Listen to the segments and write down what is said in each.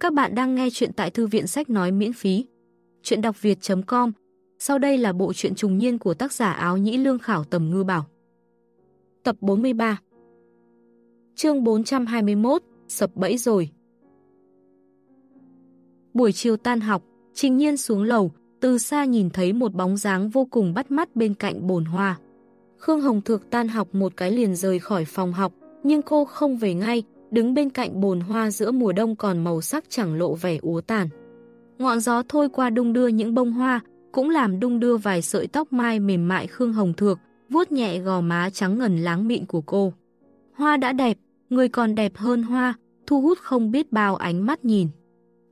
Các bạn đang nghe chuyện tại thư viện sách nói miễn phí. Chuyện đọc việt.com Sau đây là bộ truyện trùng niên của tác giả áo nhĩ lương khảo tầm ngư bảo. Tập 43 Chương 421 Sập bẫy rồi Buổi chiều tan học, trình nhiên xuống lầu, từ xa nhìn thấy một bóng dáng vô cùng bắt mắt bên cạnh bồn hoa. Khương Hồng Thược tan học một cái liền rời khỏi phòng học, nhưng cô không về ngay, đứng bên cạnh bồn hoa giữa mùa đông còn màu sắc chẳng lộ vẻ úa tàn. Ngọn gió thôi qua đung đưa những bông hoa, cũng làm đung đưa vài sợi tóc mai mềm mại Khương Hồng Thược, vuốt nhẹ gò má trắng ngần láng mịn của cô. Hoa đã đẹp, người còn đẹp hơn hoa, thu hút không biết bao ánh mắt nhìn.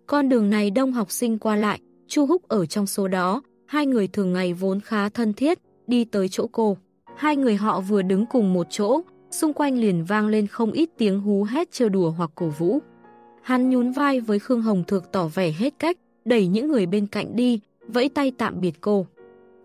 Con đường này đông học sinh qua lại, Chu Húc ở trong số đó, hai người thường ngày vốn khá thân thiết, đi tới chỗ cô. Hai người họ vừa đứng cùng một chỗ, xung quanh liền vang lên không ít tiếng hú hét trêu đùa hoặc cổ vũ. Hắn nhún vai với Khương Hồng Thược tỏ vẻ hết cách, đẩy những người bên cạnh đi, vẫy tay tạm biệt cô.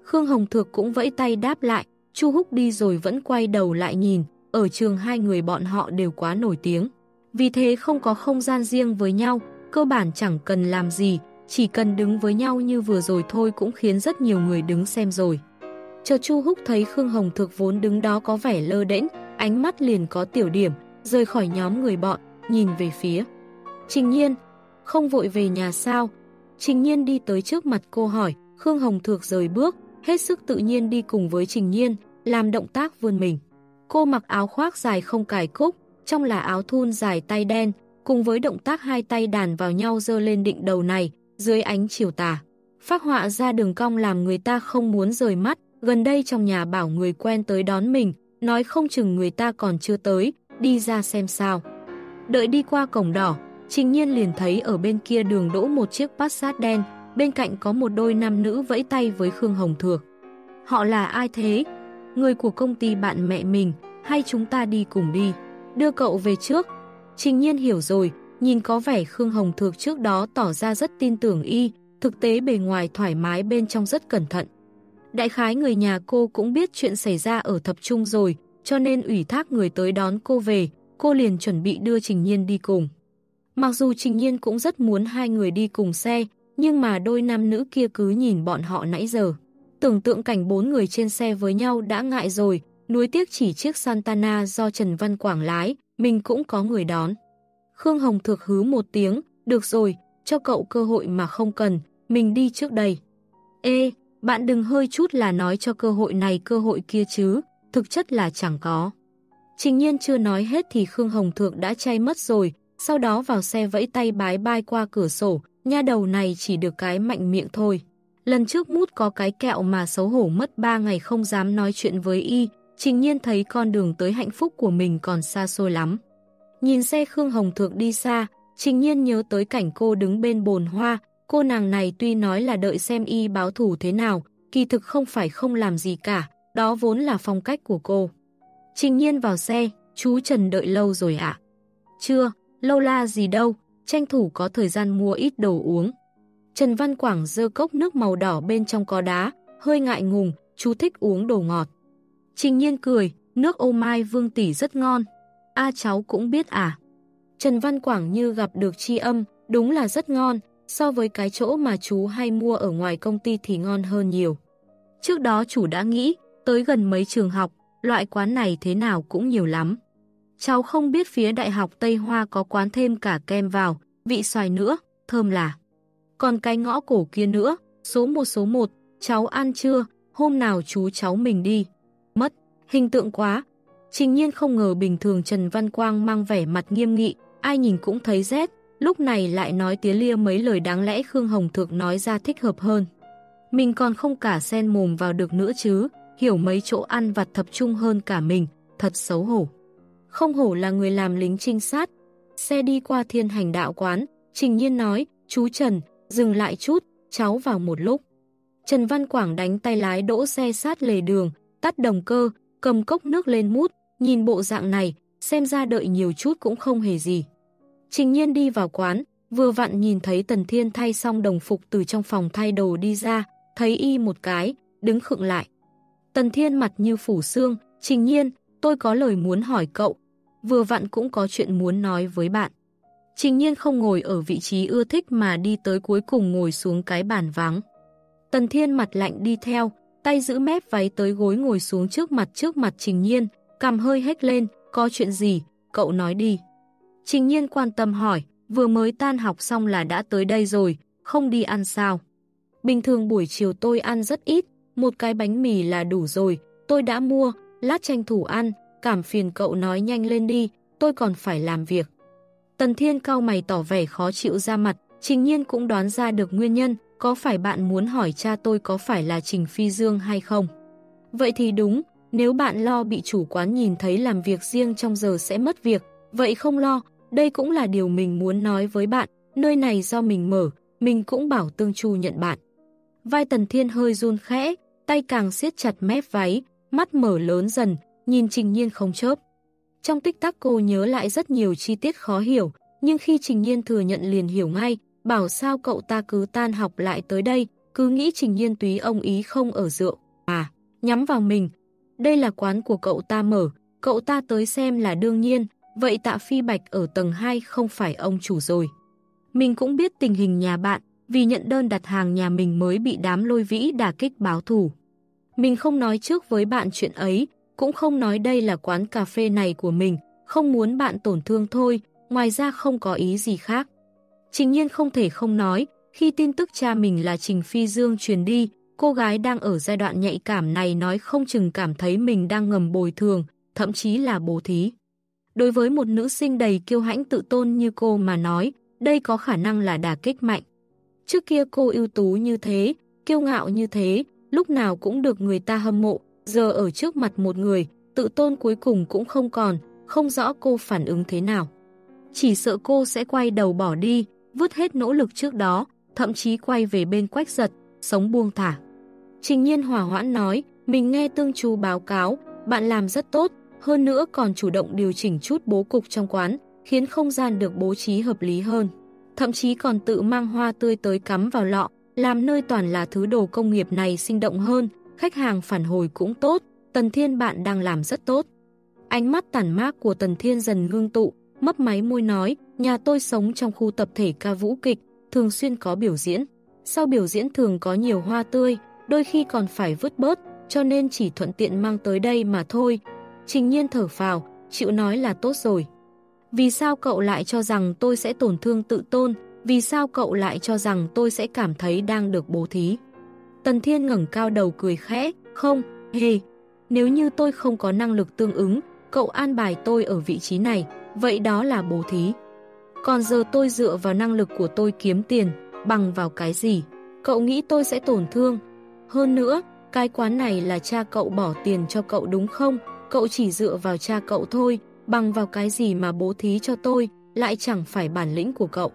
Khương Hồng Thược cũng vẫy tay đáp lại, Chu Húc đi rồi vẫn quay đầu lại nhìn, ở trường hai người bọn họ đều quá nổi tiếng. Vì thế không có không gian riêng với nhau, cơ bản chẳng cần làm gì, chỉ cần đứng với nhau như vừa rồi thôi cũng khiến rất nhiều người đứng xem rồi. Chờ Chu Húc thấy Khương Hồng Thược vốn đứng đó có vẻ lơ đễnh, ánh mắt liền có tiểu điểm, rời khỏi nhóm người bọn, nhìn về phía. Trình nhiên, không vội về nhà sao? Trình nhiên đi tới trước mặt cô hỏi, Khương Hồng Thược rời bước, hết sức tự nhiên đi cùng với Trình nhiên, làm động tác vươn mình. Cô mặc áo khoác dài không cài cúc, trong là áo thun dài tay đen, cùng với động tác hai tay đàn vào nhau dơ lên định đầu này, dưới ánh chiều tà. Phát họa ra đường cong làm người ta không muốn rời mắt, gần đây trong nhà bảo người quen tới đón mình, nói không chừng người ta còn chưa tới, đi ra xem sao. Đợi đi qua cổng đỏ, Trình Nhiên liền thấy ở bên kia đường đỗ một chiếc Passat đen, bên cạnh có một đôi nam nữ vẫy tay với Khương Hồng Thược. Họ là ai thế? Người của công ty bạn mẹ mình, hay chúng ta đi cùng đi? Đưa cậu về trước. Trình Nhiên hiểu rồi, nhìn có vẻ Khương Hồng Thược trước đó tỏ ra rất tin tưởng y, thực tế bề ngoài thoải mái bên trong rất cẩn thận. Đại khái người nhà cô cũng biết chuyện xảy ra ở thập trung rồi, cho nên ủy thác người tới đón cô về, cô liền chuẩn bị đưa Trình Nhiên đi cùng. Mặc dù Trình Nhiên cũng rất muốn hai người đi cùng xe, nhưng mà đôi nam nữ kia cứ nhìn bọn họ nãy giờ. Tưởng tượng cảnh bốn người trên xe với nhau đã ngại rồi, nuối tiếc chỉ chiếc Santana do Trần Văn Quảng lái, mình cũng có người đón. Khương Hồng thực hứ một tiếng, được rồi, cho cậu cơ hội mà không cần, mình đi trước đây. Ê, bạn đừng hơi chút là nói cho cơ hội này cơ hội kia chứ, thực chất là chẳng có. Trình nhiên chưa nói hết thì Khương Hồng Thượng đã chay mất rồi, sau đó vào xe vẫy tay bái bai qua cửa sổ, nha đầu này chỉ được cái mạnh miệng thôi. Lần trước mút có cái kẹo mà xấu hổ mất 3 ngày không dám nói chuyện với y, trình nhiên thấy con đường tới hạnh phúc của mình còn xa xôi lắm. Nhìn xe Khương Hồng Thượng đi xa, trình nhiên nhớ tới cảnh cô đứng bên bồn hoa, Cô nàng này tuy nói là đợi xem y báo thủ thế nào, kỳ thực không phải không làm gì cả, đó vốn là phong cách của cô. Trình nhiên vào xe, chú Trần đợi lâu rồi ạ. Chưa, lâu la gì đâu, tranh thủ có thời gian mua ít đồ uống. Trần Văn Quảng dơ cốc nước màu đỏ bên trong có đá, hơi ngại ngùng, chú thích uống đồ ngọt. Trình nhiên cười, nước ô mai vương tỷ rất ngon. A cháu cũng biết à. Trần Văn Quảng như gặp được tri âm, đúng là rất ngon, so với cái chỗ mà chú hay mua ở ngoài công ty thì ngon hơn nhiều. Trước đó chủ đã nghĩ, tới gần mấy trường học, loại quán này thế nào cũng nhiều lắm. Cháu không biết phía Đại học Tây Hoa có quán thêm cả kem vào, vị xoài nữa, thơm là. Còn cái ngõ cổ kia nữa, số 1 số 1, cháu ăn chưa, hôm nào chú cháu mình đi. Mất, hình tượng quá. Trình nhiên không ngờ bình thường Trần Văn Quang mang vẻ mặt nghiêm nghị, ai nhìn cũng thấy rét, lúc này lại nói tía lia mấy lời đáng lẽ Khương Hồng Thược nói ra thích hợp hơn. Mình còn không cả sen mồm vào được nữa chứ, hiểu mấy chỗ ăn vặt thập trung hơn cả mình, thật xấu hổ. Không hổ là người làm lính trinh sát. Xe đi qua thiên hành đạo quán, Trình Nhiên nói, chú Trần, dừng lại chút, cháu vào một lúc. Trần Văn Quảng đánh tay lái đỗ xe sát lề đường, tắt đồng cơ, cầm cốc nước lên mút, nhìn bộ dạng này, xem ra đợi nhiều chút cũng không hề gì. Trình nhiên đi vào quán, vừa vặn nhìn thấy Tần Thiên thay xong đồng phục từ trong phòng thay đồ đi ra, thấy y một cái, đứng khựng lại. Tần Thiên mặt như phủ xương, trình nhiên, tôi có lời muốn hỏi cậu, vừa vặn cũng có chuyện muốn nói với bạn. Trình nhiên không ngồi ở vị trí ưa thích mà đi tới cuối cùng ngồi xuống cái bàn vắng. Tần Thiên mặt lạnh đi theo, tay giữ mép váy tới gối ngồi xuống trước mặt trước mặt Trình Nhiên, cầm hơi hét lên, có chuyện gì, cậu nói đi. Trình Nhiên quan tâm hỏi, vừa mới tan học xong là đã tới đây rồi, không đi ăn sao. Bình thường buổi chiều tôi ăn rất ít, một cái bánh mì là đủ rồi, tôi đã mua, lát tranh thủ ăn, cảm phiền cậu nói nhanh lên đi, tôi còn phải làm việc. Tần Thiên cao mày tỏ vẻ khó chịu ra mặt, Trình Nhiên cũng đoán ra được nguyên nhân, có phải bạn muốn hỏi cha tôi có phải là Trình Phi Dương hay không? Vậy thì đúng, nếu bạn lo bị chủ quán nhìn thấy làm việc riêng trong giờ sẽ mất việc, vậy không lo, đây cũng là điều mình muốn nói với bạn, nơi này do mình mở, mình cũng bảo Tương Chu nhận bạn. Vai Tần Thiên hơi run khẽ, tay càng siết chặt mép váy, mắt mở lớn dần, nhìn Trình Nhiên không chớp. Trong tích tắc cô nhớ lại rất nhiều chi tiết khó hiểu, nhưng khi Trình Nhiên thừa nhận liền hiểu ngay, bảo sao cậu ta cứ tan học lại tới đây, cứ nghĩ Trình Nhiên túy ông ý không ở rượu, à, nhắm vào mình. Đây là quán của cậu ta mở, cậu ta tới xem là đương nhiên, vậy tạ phi bạch ở tầng 2 không phải ông chủ rồi. Mình cũng biết tình hình nhà bạn, vì nhận đơn đặt hàng nhà mình mới bị đám lôi vĩ đả kích báo thủ. Mình không nói trước với bạn chuyện ấy, cũng không nói đây là quán cà phê này của mình, không muốn bạn tổn thương thôi, ngoài ra không có ý gì khác. Trình nhiên không thể không nói, khi tin tức cha mình là Trình Phi Dương truyền đi, cô gái đang ở giai đoạn nhạy cảm này nói không chừng cảm thấy mình đang ngầm bồi thường, thậm chí là bố thí. Đối với một nữ sinh đầy kiêu hãnh tự tôn như cô mà nói, đây có khả năng là đả kích mạnh. Trước kia cô ưu tú như thế, kiêu ngạo như thế, lúc nào cũng được người ta hâm mộ, giờ ở trước mặt một người, tự tôn cuối cùng cũng không còn, không rõ cô phản ứng thế nào. Chỉ sợ cô sẽ quay đầu bỏ đi, vứt hết nỗ lực trước đó, thậm chí quay về bên quách giật, sống buông thả. Trình nhiên hòa hoãn nói, mình nghe tương chú báo cáo, bạn làm rất tốt, hơn nữa còn chủ động điều chỉnh chút bố cục trong quán, khiến không gian được bố trí hợp lý hơn. Thậm chí còn tự mang hoa tươi tới cắm vào lọ, làm nơi toàn là thứ đồ công nghiệp này sinh động hơn, khách hàng phản hồi cũng tốt, Tần Thiên bạn đang làm rất tốt. Ánh mắt tản mát của Tần Thiên dần ngưng tụ, mấp máy môi nói, nhà tôi sống trong khu tập thể ca vũ kịch, thường xuyên có biểu diễn. Sau biểu diễn thường có nhiều hoa tươi, đôi khi còn phải vứt bớt, cho nên chỉ thuận tiện mang tới đây mà thôi. Trình nhiên thở phào, chịu nói là tốt rồi. Vì sao cậu lại cho rằng tôi sẽ tổn thương tự tôn? Vì sao cậu lại cho rằng tôi sẽ cảm thấy đang được bố thí? Tần Thiên ngẩng cao đầu cười khẽ, không, hề, nếu như tôi không có năng lực tương ứng, cậu an bài tôi ở vị trí này, vậy đó là bố thí. Còn giờ tôi dựa vào năng lực của tôi kiếm tiền, bằng vào cái gì? Cậu nghĩ tôi sẽ tổn thương? Hơn nữa, cái quán này là cha cậu bỏ tiền cho cậu đúng không? Cậu chỉ dựa vào cha cậu thôi, bằng vào cái gì mà bố thí cho tôi, lại chẳng phải bản lĩnh của cậu.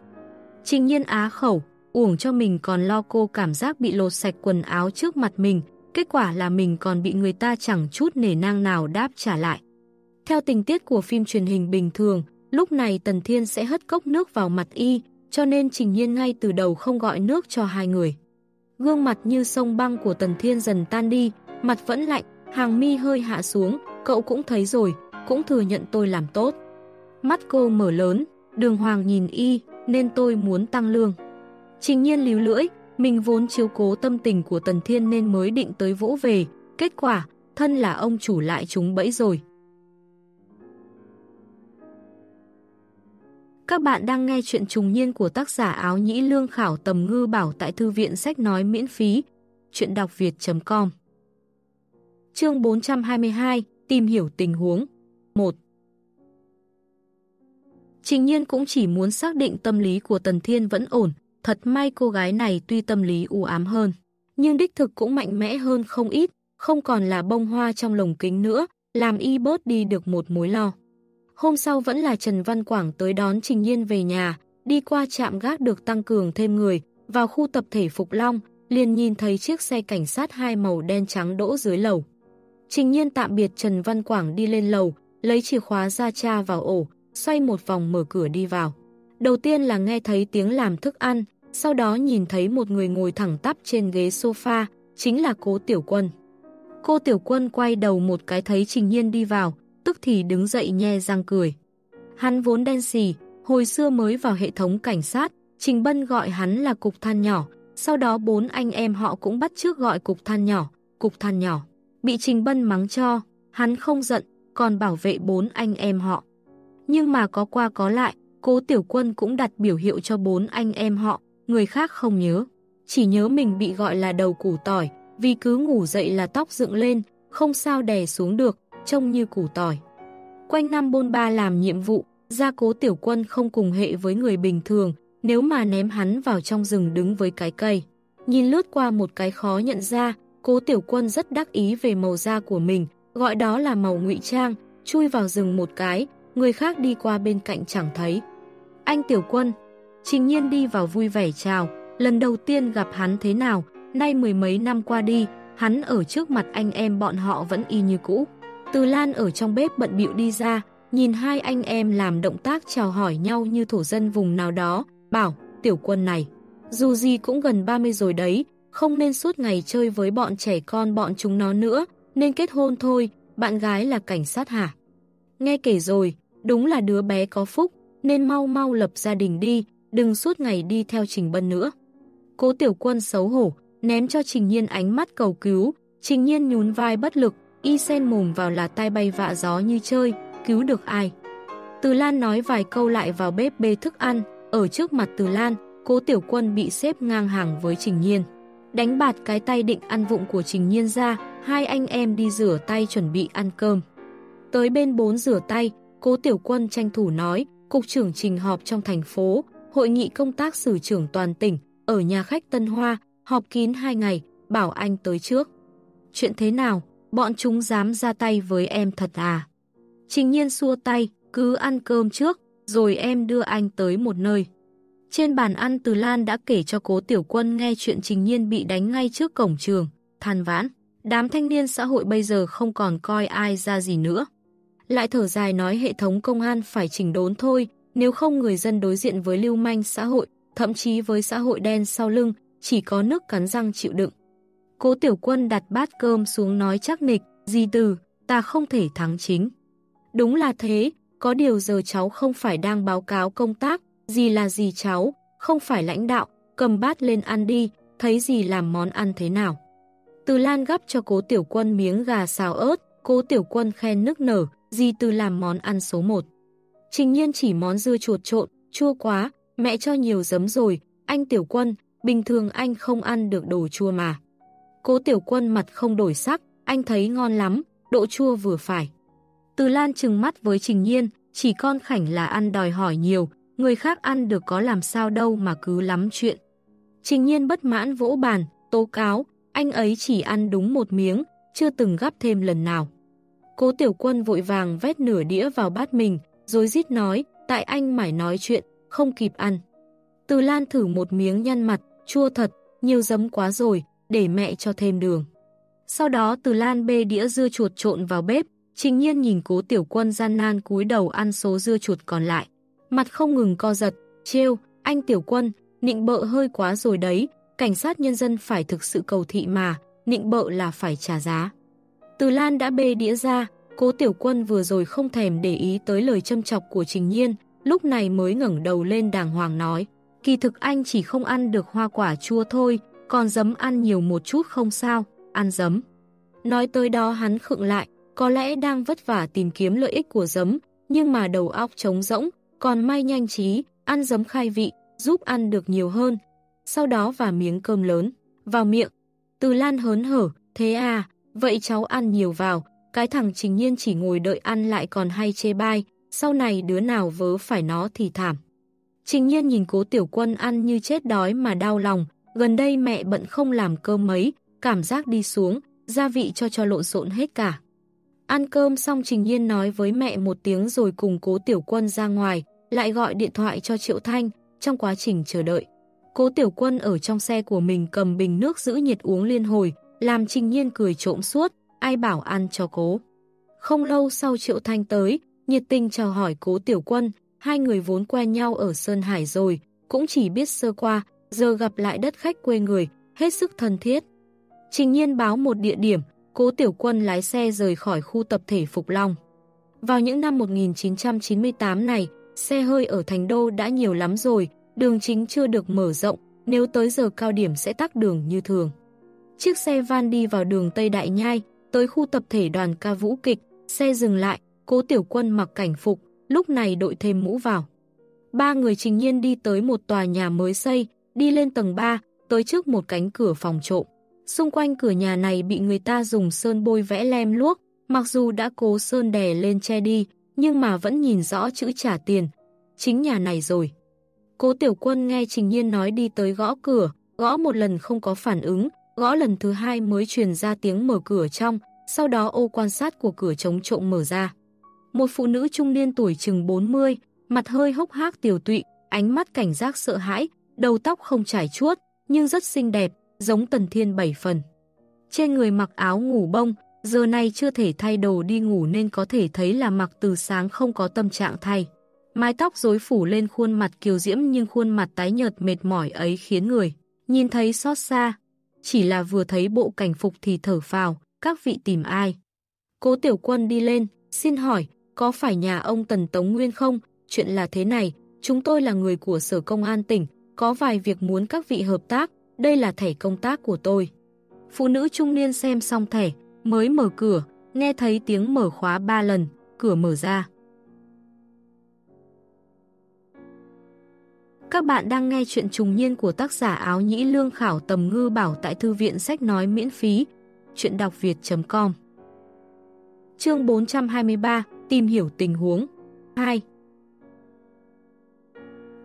Trình nhiên á khẩu, uổng cho mình còn lo cô cảm giác bị lột sạch quần áo trước mặt mình, kết quả là mình còn bị người ta chẳng chút nể nang nào đáp trả lại. Theo tình tiết của phim truyền hình bình thường, lúc này Tần Thiên sẽ hất cốc nước vào mặt y, cho nên Trình Nhiên ngay từ đầu không gọi nước cho hai người. Gương mặt như sông băng của Tần Thiên dần tan đi, mặt vẫn lạnh, hàng mi hơi hạ xuống, cậu cũng thấy rồi, cũng thừa nhận tôi làm tốt. Mắt cô mở lớn, đường hoàng nhìn y, nên tôi muốn tăng lương. Trình nhiên líu lưỡi, mình vốn chiếu cố tâm tình của Tần Thiên nên mới định tới vỗ về, kết quả, thân là ông chủ lại chúng bẫy rồi. Các bạn đang nghe chuyện trùng niên của tác giả áo nhĩ lương khảo tầm ngư bảo tại thư viện sách nói miễn phí. Chuyện đọc việt.com Chương 422 Tìm hiểu tình huống 1 Trình nhiên cũng chỉ muốn xác định tâm lý của Tần Thiên vẫn ổn, thật may cô gái này tuy tâm lý u ám hơn, nhưng đích thực cũng mạnh mẽ hơn không ít, không còn là bông hoa trong lồng kính nữa, làm y bớt đi được một mối lo. Hôm sau vẫn là Trần Văn Quảng tới đón Trình Nhiên về nhà, đi qua trạm gác được tăng cường thêm người, vào khu tập thể Phục Long, liền nhìn thấy chiếc xe cảnh sát hai màu đen trắng đỗ dưới lầu. Trình Nhiên tạm biệt Trần Văn Quảng đi lên lầu, lấy chìa khóa ra cha vào ổ, xoay một vòng mở cửa đi vào. Đầu tiên là nghe thấy tiếng làm thức ăn, sau đó nhìn thấy một người ngồi thẳng tắp trên ghế sofa, chính là cố Tiểu Quân. Cô Tiểu Quân quay đầu một cái thấy Trình Nhiên đi vào, tức thì đứng dậy nhe răng cười. Hắn vốn đen xì, Hồi xưa mới vào hệ thống cảnh sát, Trình Bân gọi hắn là cục than nhỏ, sau đó bốn anh em họ cũng bắt trước gọi cục than nhỏ, cục than nhỏ. Bị Trình Bân mắng cho, hắn không giận, còn bảo vệ bốn anh em họ. Nhưng mà có qua có lại, cố tiểu quân cũng đặt biểu hiệu cho bốn anh em họ, người khác không nhớ. Chỉ nhớ mình bị gọi là đầu củ tỏi, vì cứ ngủ dậy là tóc dựng lên, không sao đè xuống được, trông như củ tỏi. Quanh năm bôn ba làm nhiệm vụ, gia cố tiểu quân không cùng hệ với người bình thường, nếu mà ném hắn vào trong rừng đứng với cái cây. Nhìn lướt qua một cái khó nhận ra, cố tiểu quân rất đắc ý về màu da của mình, gọi đó là màu ngụy trang, chui vào rừng một cái, người khác đi qua bên cạnh chẳng thấy. Anh tiểu quân, trình nhiên đi vào vui vẻ chào, lần đầu tiên gặp hắn thế nào, nay mười mấy năm qua đi, hắn ở trước mặt anh em bọn họ vẫn y như cũ. Từ Lan ở trong bếp bận bịu đi ra, nhìn hai anh em làm động tác chào hỏi nhau như thổ dân vùng nào đó, bảo, tiểu quân này, dù gì cũng gần 30 rồi đấy, không nên suốt ngày chơi với bọn trẻ con bọn chúng nó nữa, nên kết hôn thôi, bạn gái là cảnh sát hả? Nghe kể rồi, đúng là đứa bé có phúc, nên mau mau lập gia đình đi, đừng suốt ngày đi theo Trình Bân nữa. Cố tiểu quân xấu hổ, ném cho Trình Nhiên ánh mắt cầu cứu, Trình Nhiên nhún vai bất lực, y sen mồm vào là tai bay vạ gió như chơi, cứu được ai. Từ Lan nói vài câu lại vào bếp bê thức ăn, ở trước mặt Từ Lan, cố tiểu quân bị xếp ngang hàng với Trình Nhiên. Đánh bạt cái tay định ăn vụng của Trình Nhiên ra, hai anh em đi rửa tay chuẩn bị ăn cơm. Tới bên bốn rửa tay, cố tiểu quân tranh thủ nói, cục trưởng trình họp trong thành phố, hội nghị công tác xử trưởng toàn tỉnh, ở nhà khách Tân Hoa, họp kín hai ngày, bảo anh tới trước. Chuyện thế nào, bọn chúng dám ra tay với em thật à? Trình nhiên xua tay, cứ ăn cơm trước, rồi em đưa anh tới một nơi. Trên bàn ăn Từ Lan đã kể cho cố tiểu quân nghe chuyện Trình Nhiên bị đánh ngay trước cổng trường, than vãn. Đám thanh niên xã hội bây giờ không còn coi ai ra gì nữa. Lại thở dài nói hệ thống công an phải chỉnh đốn thôi, nếu không người dân đối diện với lưu manh xã hội, thậm chí với xã hội đen sau lưng, chỉ có nước cắn răng chịu đựng. Cố tiểu quân đặt bát cơm xuống nói chắc nịch, gì từ, ta không thể thắng chính. Đúng là thế, có điều giờ cháu không phải đang báo cáo công tác, gì là gì cháu, không phải lãnh đạo, cầm bát lên ăn đi, thấy gì làm món ăn thế nào. Từ Lan gắp cho cố tiểu quân miếng gà xào ớt, cố tiểu quân khen nức nở, gì từ làm món ăn số 1. Trình nhiên chỉ món dưa chuột trộn, chua quá, mẹ cho nhiều giấm rồi, anh tiểu quân, bình thường anh không ăn được đồ chua mà. Cố tiểu quân mặt không đổi sắc, anh thấy ngon lắm, độ chua vừa phải. Từ Lan trừng mắt với Trình Nhiên, chỉ con khảnh là ăn đòi hỏi nhiều, người khác ăn được có làm sao đâu mà cứ lắm chuyện. Trình Nhiên bất mãn vỗ bàn, tố cáo, anh ấy chỉ ăn đúng một miếng, chưa từng gắp thêm lần nào. Cố tiểu quân vội vàng vét nửa đĩa vào bát mình, rồi rít nói, tại anh mải nói chuyện, không kịp ăn. Từ Lan thử một miếng nhăn mặt, chua thật, nhiều giấm quá rồi, để mẹ cho thêm đường. Sau đó Từ Lan bê đĩa dưa chuột trộn vào bếp, trình nhiên nhìn cố tiểu quân gian nan cúi đầu ăn số dưa chuột còn lại. Mặt không ngừng co giật, trêu, anh tiểu quân, nịnh bợ hơi quá rồi đấy, cảnh sát nhân dân phải thực sự cầu thị mà, nịnh bợ là phải trả giá. Từ Lan đã bê đĩa ra, cố tiểu quân vừa rồi không thèm để ý tới lời châm chọc của Trình Nhiên, lúc này mới ngẩng đầu lên đàng hoàng nói. Kỳ thực anh chỉ không ăn được hoa quả chua thôi, còn giấm ăn nhiều một chút không sao, ăn giấm. Nói tới đó hắn khựng lại, có lẽ đang vất vả tìm kiếm lợi ích của giấm, nhưng mà đầu óc trống rỗng, còn may nhanh trí, ăn giấm khai vị, giúp ăn được nhiều hơn. Sau đó và miếng cơm lớn, vào miệng. Từ Lan hớn hở, thế à, vậy cháu ăn nhiều vào, cái thằng trình nhiên chỉ ngồi đợi ăn lại còn hay chê bai, sau này đứa nào vớ phải nó thì thảm. Trình nhiên nhìn cố tiểu quân ăn như chết đói mà đau lòng, gần đây mẹ bận không làm cơm mấy, cảm giác đi xuống, gia vị cho cho lộn xộn hết cả. Ăn cơm xong Trình Nhiên nói với mẹ một tiếng rồi cùng cố tiểu quân ra ngoài, lại gọi điện thoại cho Triệu Thanh trong quá trình chờ đợi. Cố tiểu quân ở trong xe của mình cầm bình nước giữ nhiệt uống liên hồi, làm Trình Nhiên cười trộm suốt, ai bảo ăn cho cố. Không lâu sau Triệu Thanh tới, nhiệt tình chào hỏi cố tiểu quân, hai người vốn quen nhau ở Sơn Hải rồi, cũng chỉ biết sơ qua, giờ gặp lại đất khách quê người, hết sức thân thiết. Trình nhiên báo một địa điểm, cố tiểu quân lái xe rời khỏi khu tập thể Phục Long. Vào những năm 1998 này, xe hơi ở thành đô đã nhiều lắm rồi, đường chính chưa được mở rộng, nếu tới giờ cao điểm sẽ tắc đường như thường. Chiếc xe van đi vào đường Tây Đại Nhai, tới khu tập thể đoàn ca vũ kịch, xe dừng lại, cố tiểu quân mặc cảnh phục, lúc này đội thêm mũ vào. Ba người trình nhiên đi tới một tòa nhà mới xây, đi lên tầng 3, tới trước một cánh cửa phòng trộm. Xung quanh cửa nhà này bị người ta dùng sơn bôi vẽ lem luốc, mặc dù đã cố sơn đè lên che đi, nhưng mà vẫn nhìn rõ chữ trả tiền. Chính nhà này rồi. Cố tiểu quân nghe Trình Nhiên nói đi tới gõ cửa, gõ một lần không có phản ứng, gõ lần thứ hai mới truyền ra tiếng mở cửa trong, sau đó ô quan sát của cửa chống trộm mở ra. Một phụ nữ trung niên tuổi chừng 40, mặt hơi hốc hác tiểu tụy, ánh mắt cảnh giác sợ hãi, đầu tóc không trải chuốt, nhưng rất xinh đẹp, giống Tần Thiên bảy phần. Trên người mặc áo ngủ bông, giờ này chưa thể thay đồ đi ngủ nên có thể thấy là mặc từ sáng không có tâm trạng thay. Mái tóc rối phủ lên khuôn mặt kiều diễm nhưng khuôn mặt tái nhợt mệt mỏi ấy khiến người nhìn thấy xót xa. Chỉ là vừa thấy bộ cảnh phục thì thở phào, các vị tìm ai. Cố tiểu quân đi lên, xin hỏi, có phải nhà ông Tần Tống Nguyên không? Chuyện là thế này, chúng tôi là người của Sở Công an tỉnh, có vài việc muốn các vị hợp tác, đây là thẻ công tác của tôi. Phụ nữ trung niên xem xong thẻ, mới mở cửa, nghe thấy tiếng mở khóa ba lần, cửa mở ra. Các bạn đang nghe chuyện trùng niên của tác giả áo nhĩ lương khảo tầm ngư bảo tại thư viện sách nói miễn phí. Chuyện đọc việt.com Chương 423 Tìm hiểu tình huống 2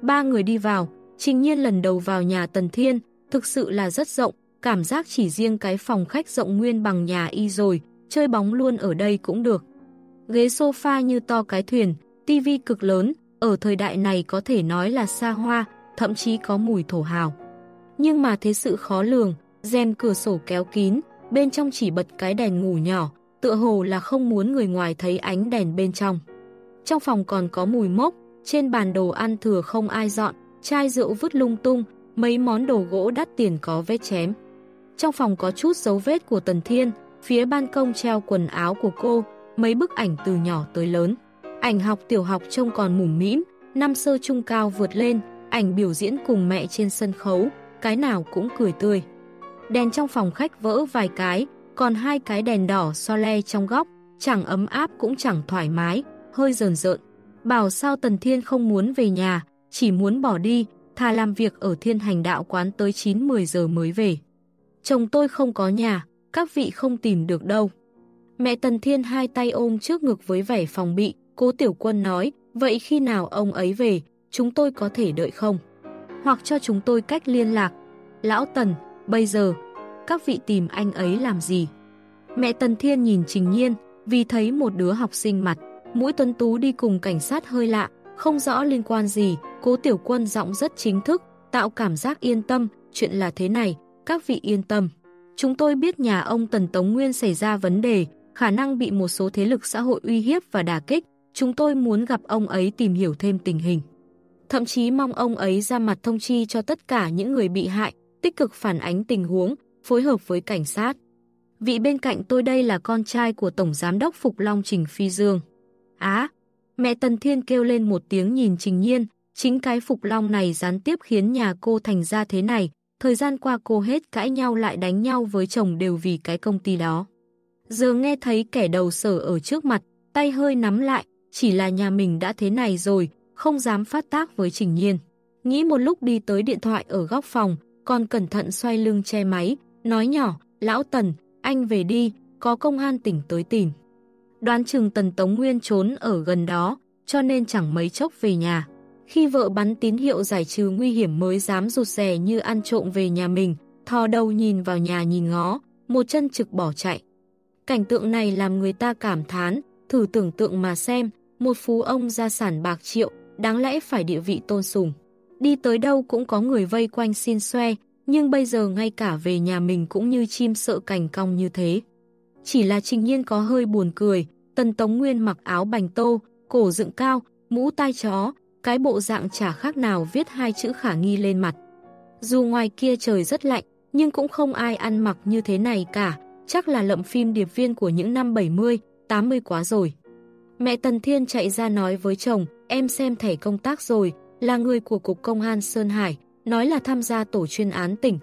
Ba người đi vào, trình nhiên lần đầu vào nhà Tần Thiên, thực sự là rất rộng, cảm giác chỉ riêng cái phòng khách rộng nguyên bằng nhà y rồi, chơi bóng luôn ở đây cũng được. Ghế sofa như to cái thuyền, tivi cực lớn, ở thời đại này có thể nói là xa hoa, thậm chí có mùi thổ hào. Nhưng mà thế sự khó lường, rèm cửa sổ kéo kín, bên trong chỉ bật cái đèn ngủ nhỏ, tựa hồ là không muốn người ngoài thấy ánh đèn bên trong. Trong phòng còn có mùi mốc, trên bàn đồ ăn thừa không ai dọn, chai rượu vứt lung tung, mấy món đồ gỗ đắt tiền có vết chém. Trong phòng có chút dấu vết của Tần Thiên, phía ban công treo quần áo của cô, mấy bức ảnh từ nhỏ tới lớn. Ảnh học tiểu học trông còn mủm mĩm, năm sơ trung cao vượt lên, ảnh biểu diễn cùng mẹ trên sân khấu, cái nào cũng cười tươi. Đèn trong phòng khách vỡ vài cái, còn hai cái đèn đỏ so le trong góc, chẳng ấm áp cũng chẳng thoải mái, hơi rờn rợn. Bảo sao Tần Thiên không muốn về nhà, chỉ muốn bỏ đi, thà làm việc ở thiên hành đạo quán tới 9-10 giờ mới về. Chồng tôi không có nhà, các vị không tìm được đâu. Mẹ Tần Thiên hai tay ôm trước ngực với vẻ phòng bị, cố tiểu quân nói, vậy khi nào ông ấy về, chúng tôi có thể đợi không? Hoặc cho chúng tôi cách liên lạc. Lão Tần, bây giờ, các vị tìm anh ấy làm gì? Mẹ Tần Thiên nhìn Trình Nhiên, vì thấy một đứa học sinh mặt, mũi tuấn tú đi cùng cảnh sát hơi lạ, không rõ liên quan gì, cố tiểu quân giọng rất chính thức, tạo cảm giác yên tâm, chuyện là thế này, các vị yên tâm. Chúng tôi biết nhà ông Tần Tống Nguyên xảy ra vấn đề, khả năng bị một số thế lực xã hội uy hiếp và đả kích, chúng tôi muốn gặp ông ấy tìm hiểu thêm tình hình. Thậm chí mong ông ấy ra mặt thông chi cho tất cả những người bị hại, tích cực phản ánh tình huống, phối hợp với cảnh sát. Vị bên cạnh tôi đây là con trai của Tổng Giám đốc Phục Long Trình Phi Dương. Á, mẹ Tần Thiên kêu lên một tiếng nhìn Trình Nhiên, chính cái Phục Long này gián tiếp khiến nhà cô thành ra thế này, thời gian qua cô hết cãi nhau lại đánh nhau với chồng đều vì cái công ty đó. Giờ nghe thấy kẻ đầu sở ở trước mặt, tay hơi nắm lại, chỉ là nhà mình đã thế này rồi, không dám phát tác với Trình Nhiên. Nghĩ một lúc đi tới điện thoại ở góc phòng, còn cẩn thận xoay lưng che máy, nói nhỏ, lão Tần, anh về đi, có công an tỉnh tới tìm. Đoán chừng Tần Tống Nguyên trốn ở gần đó, cho nên chẳng mấy chốc về nhà. Khi vợ bắn tín hiệu giải trừ nguy hiểm mới dám rụt rè như ăn trộm về nhà mình, thò đầu nhìn vào nhà nhìn ngó, một chân trực bỏ chạy. Cảnh tượng này làm người ta cảm thán, thử tưởng tượng mà xem, một phú ông gia sản bạc triệu, đáng lẽ phải địa vị tôn sùng. Đi tới đâu cũng có người vây quanh xin xoe, nhưng bây giờ ngay cả về nhà mình cũng như chim sợ cành cong như thế. Chỉ là trình nhiên có hơi buồn cười, Tần Tống Nguyên mặc áo bành tô, cổ dựng cao, mũ tai chó, cái bộ dạng chả khác nào viết hai chữ khả nghi lên mặt. Dù ngoài kia trời rất lạnh, nhưng cũng không ai ăn mặc như thế này cả, chắc là lậm phim điệp viên của những năm 70, 80 quá rồi. Mẹ Tần Thiên chạy ra nói với chồng, em xem thẻ công tác rồi, là người của Cục Công an Sơn Hải, nói là tham gia tổ chuyên án tỉnh.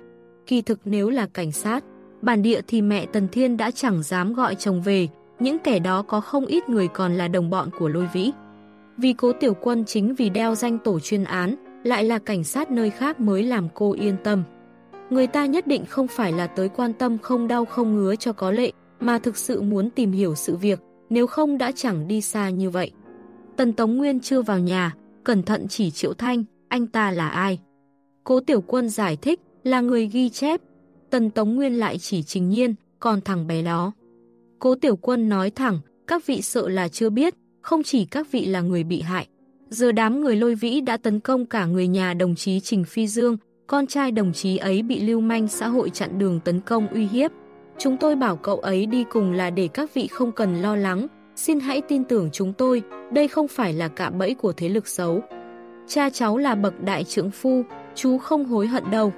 Kỳ thực nếu là cảnh sát, bản địa thì mẹ Tần Thiên đã chẳng dám gọi chồng về, những kẻ đó có không ít người còn là đồng bọn của lôi vĩ. Vì cố tiểu quân chính vì đeo danh tổ chuyên án, lại là cảnh sát nơi khác mới làm cô yên tâm. Người ta nhất định không phải là tới quan tâm không đau không ngứa cho có lệ, mà thực sự muốn tìm hiểu sự việc, nếu không đã chẳng đi xa như vậy. Tần Tống Nguyên chưa vào nhà, cẩn thận chỉ Triệu Thanh, anh ta là ai? Cố Tiểu Quân giải thích, là người ghi chép. Tần Tống Nguyên lại chỉ Trình Nhiên, còn thằng bé đó. Cố Tiểu Quân nói thẳng, các vị sợ là chưa biết, không chỉ các vị là người bị hại. Giờ đám người lôi vĩ đã tấn công cả người nhà đồng chí Trình Phi Dương, con trai đồng chí ấy bị lưu manh xã hội chặn đường tấn công uy hiếp. Chúng tôi bảo cậu ấy đi cùng là để các vị không cần lo lắng, xin hãy tin tưởng chúng tôi, đây không phải là cạm bẫy của thế lực xấu. Cha cháu là bậc đại trưởng phu, chú không hối hận đâu.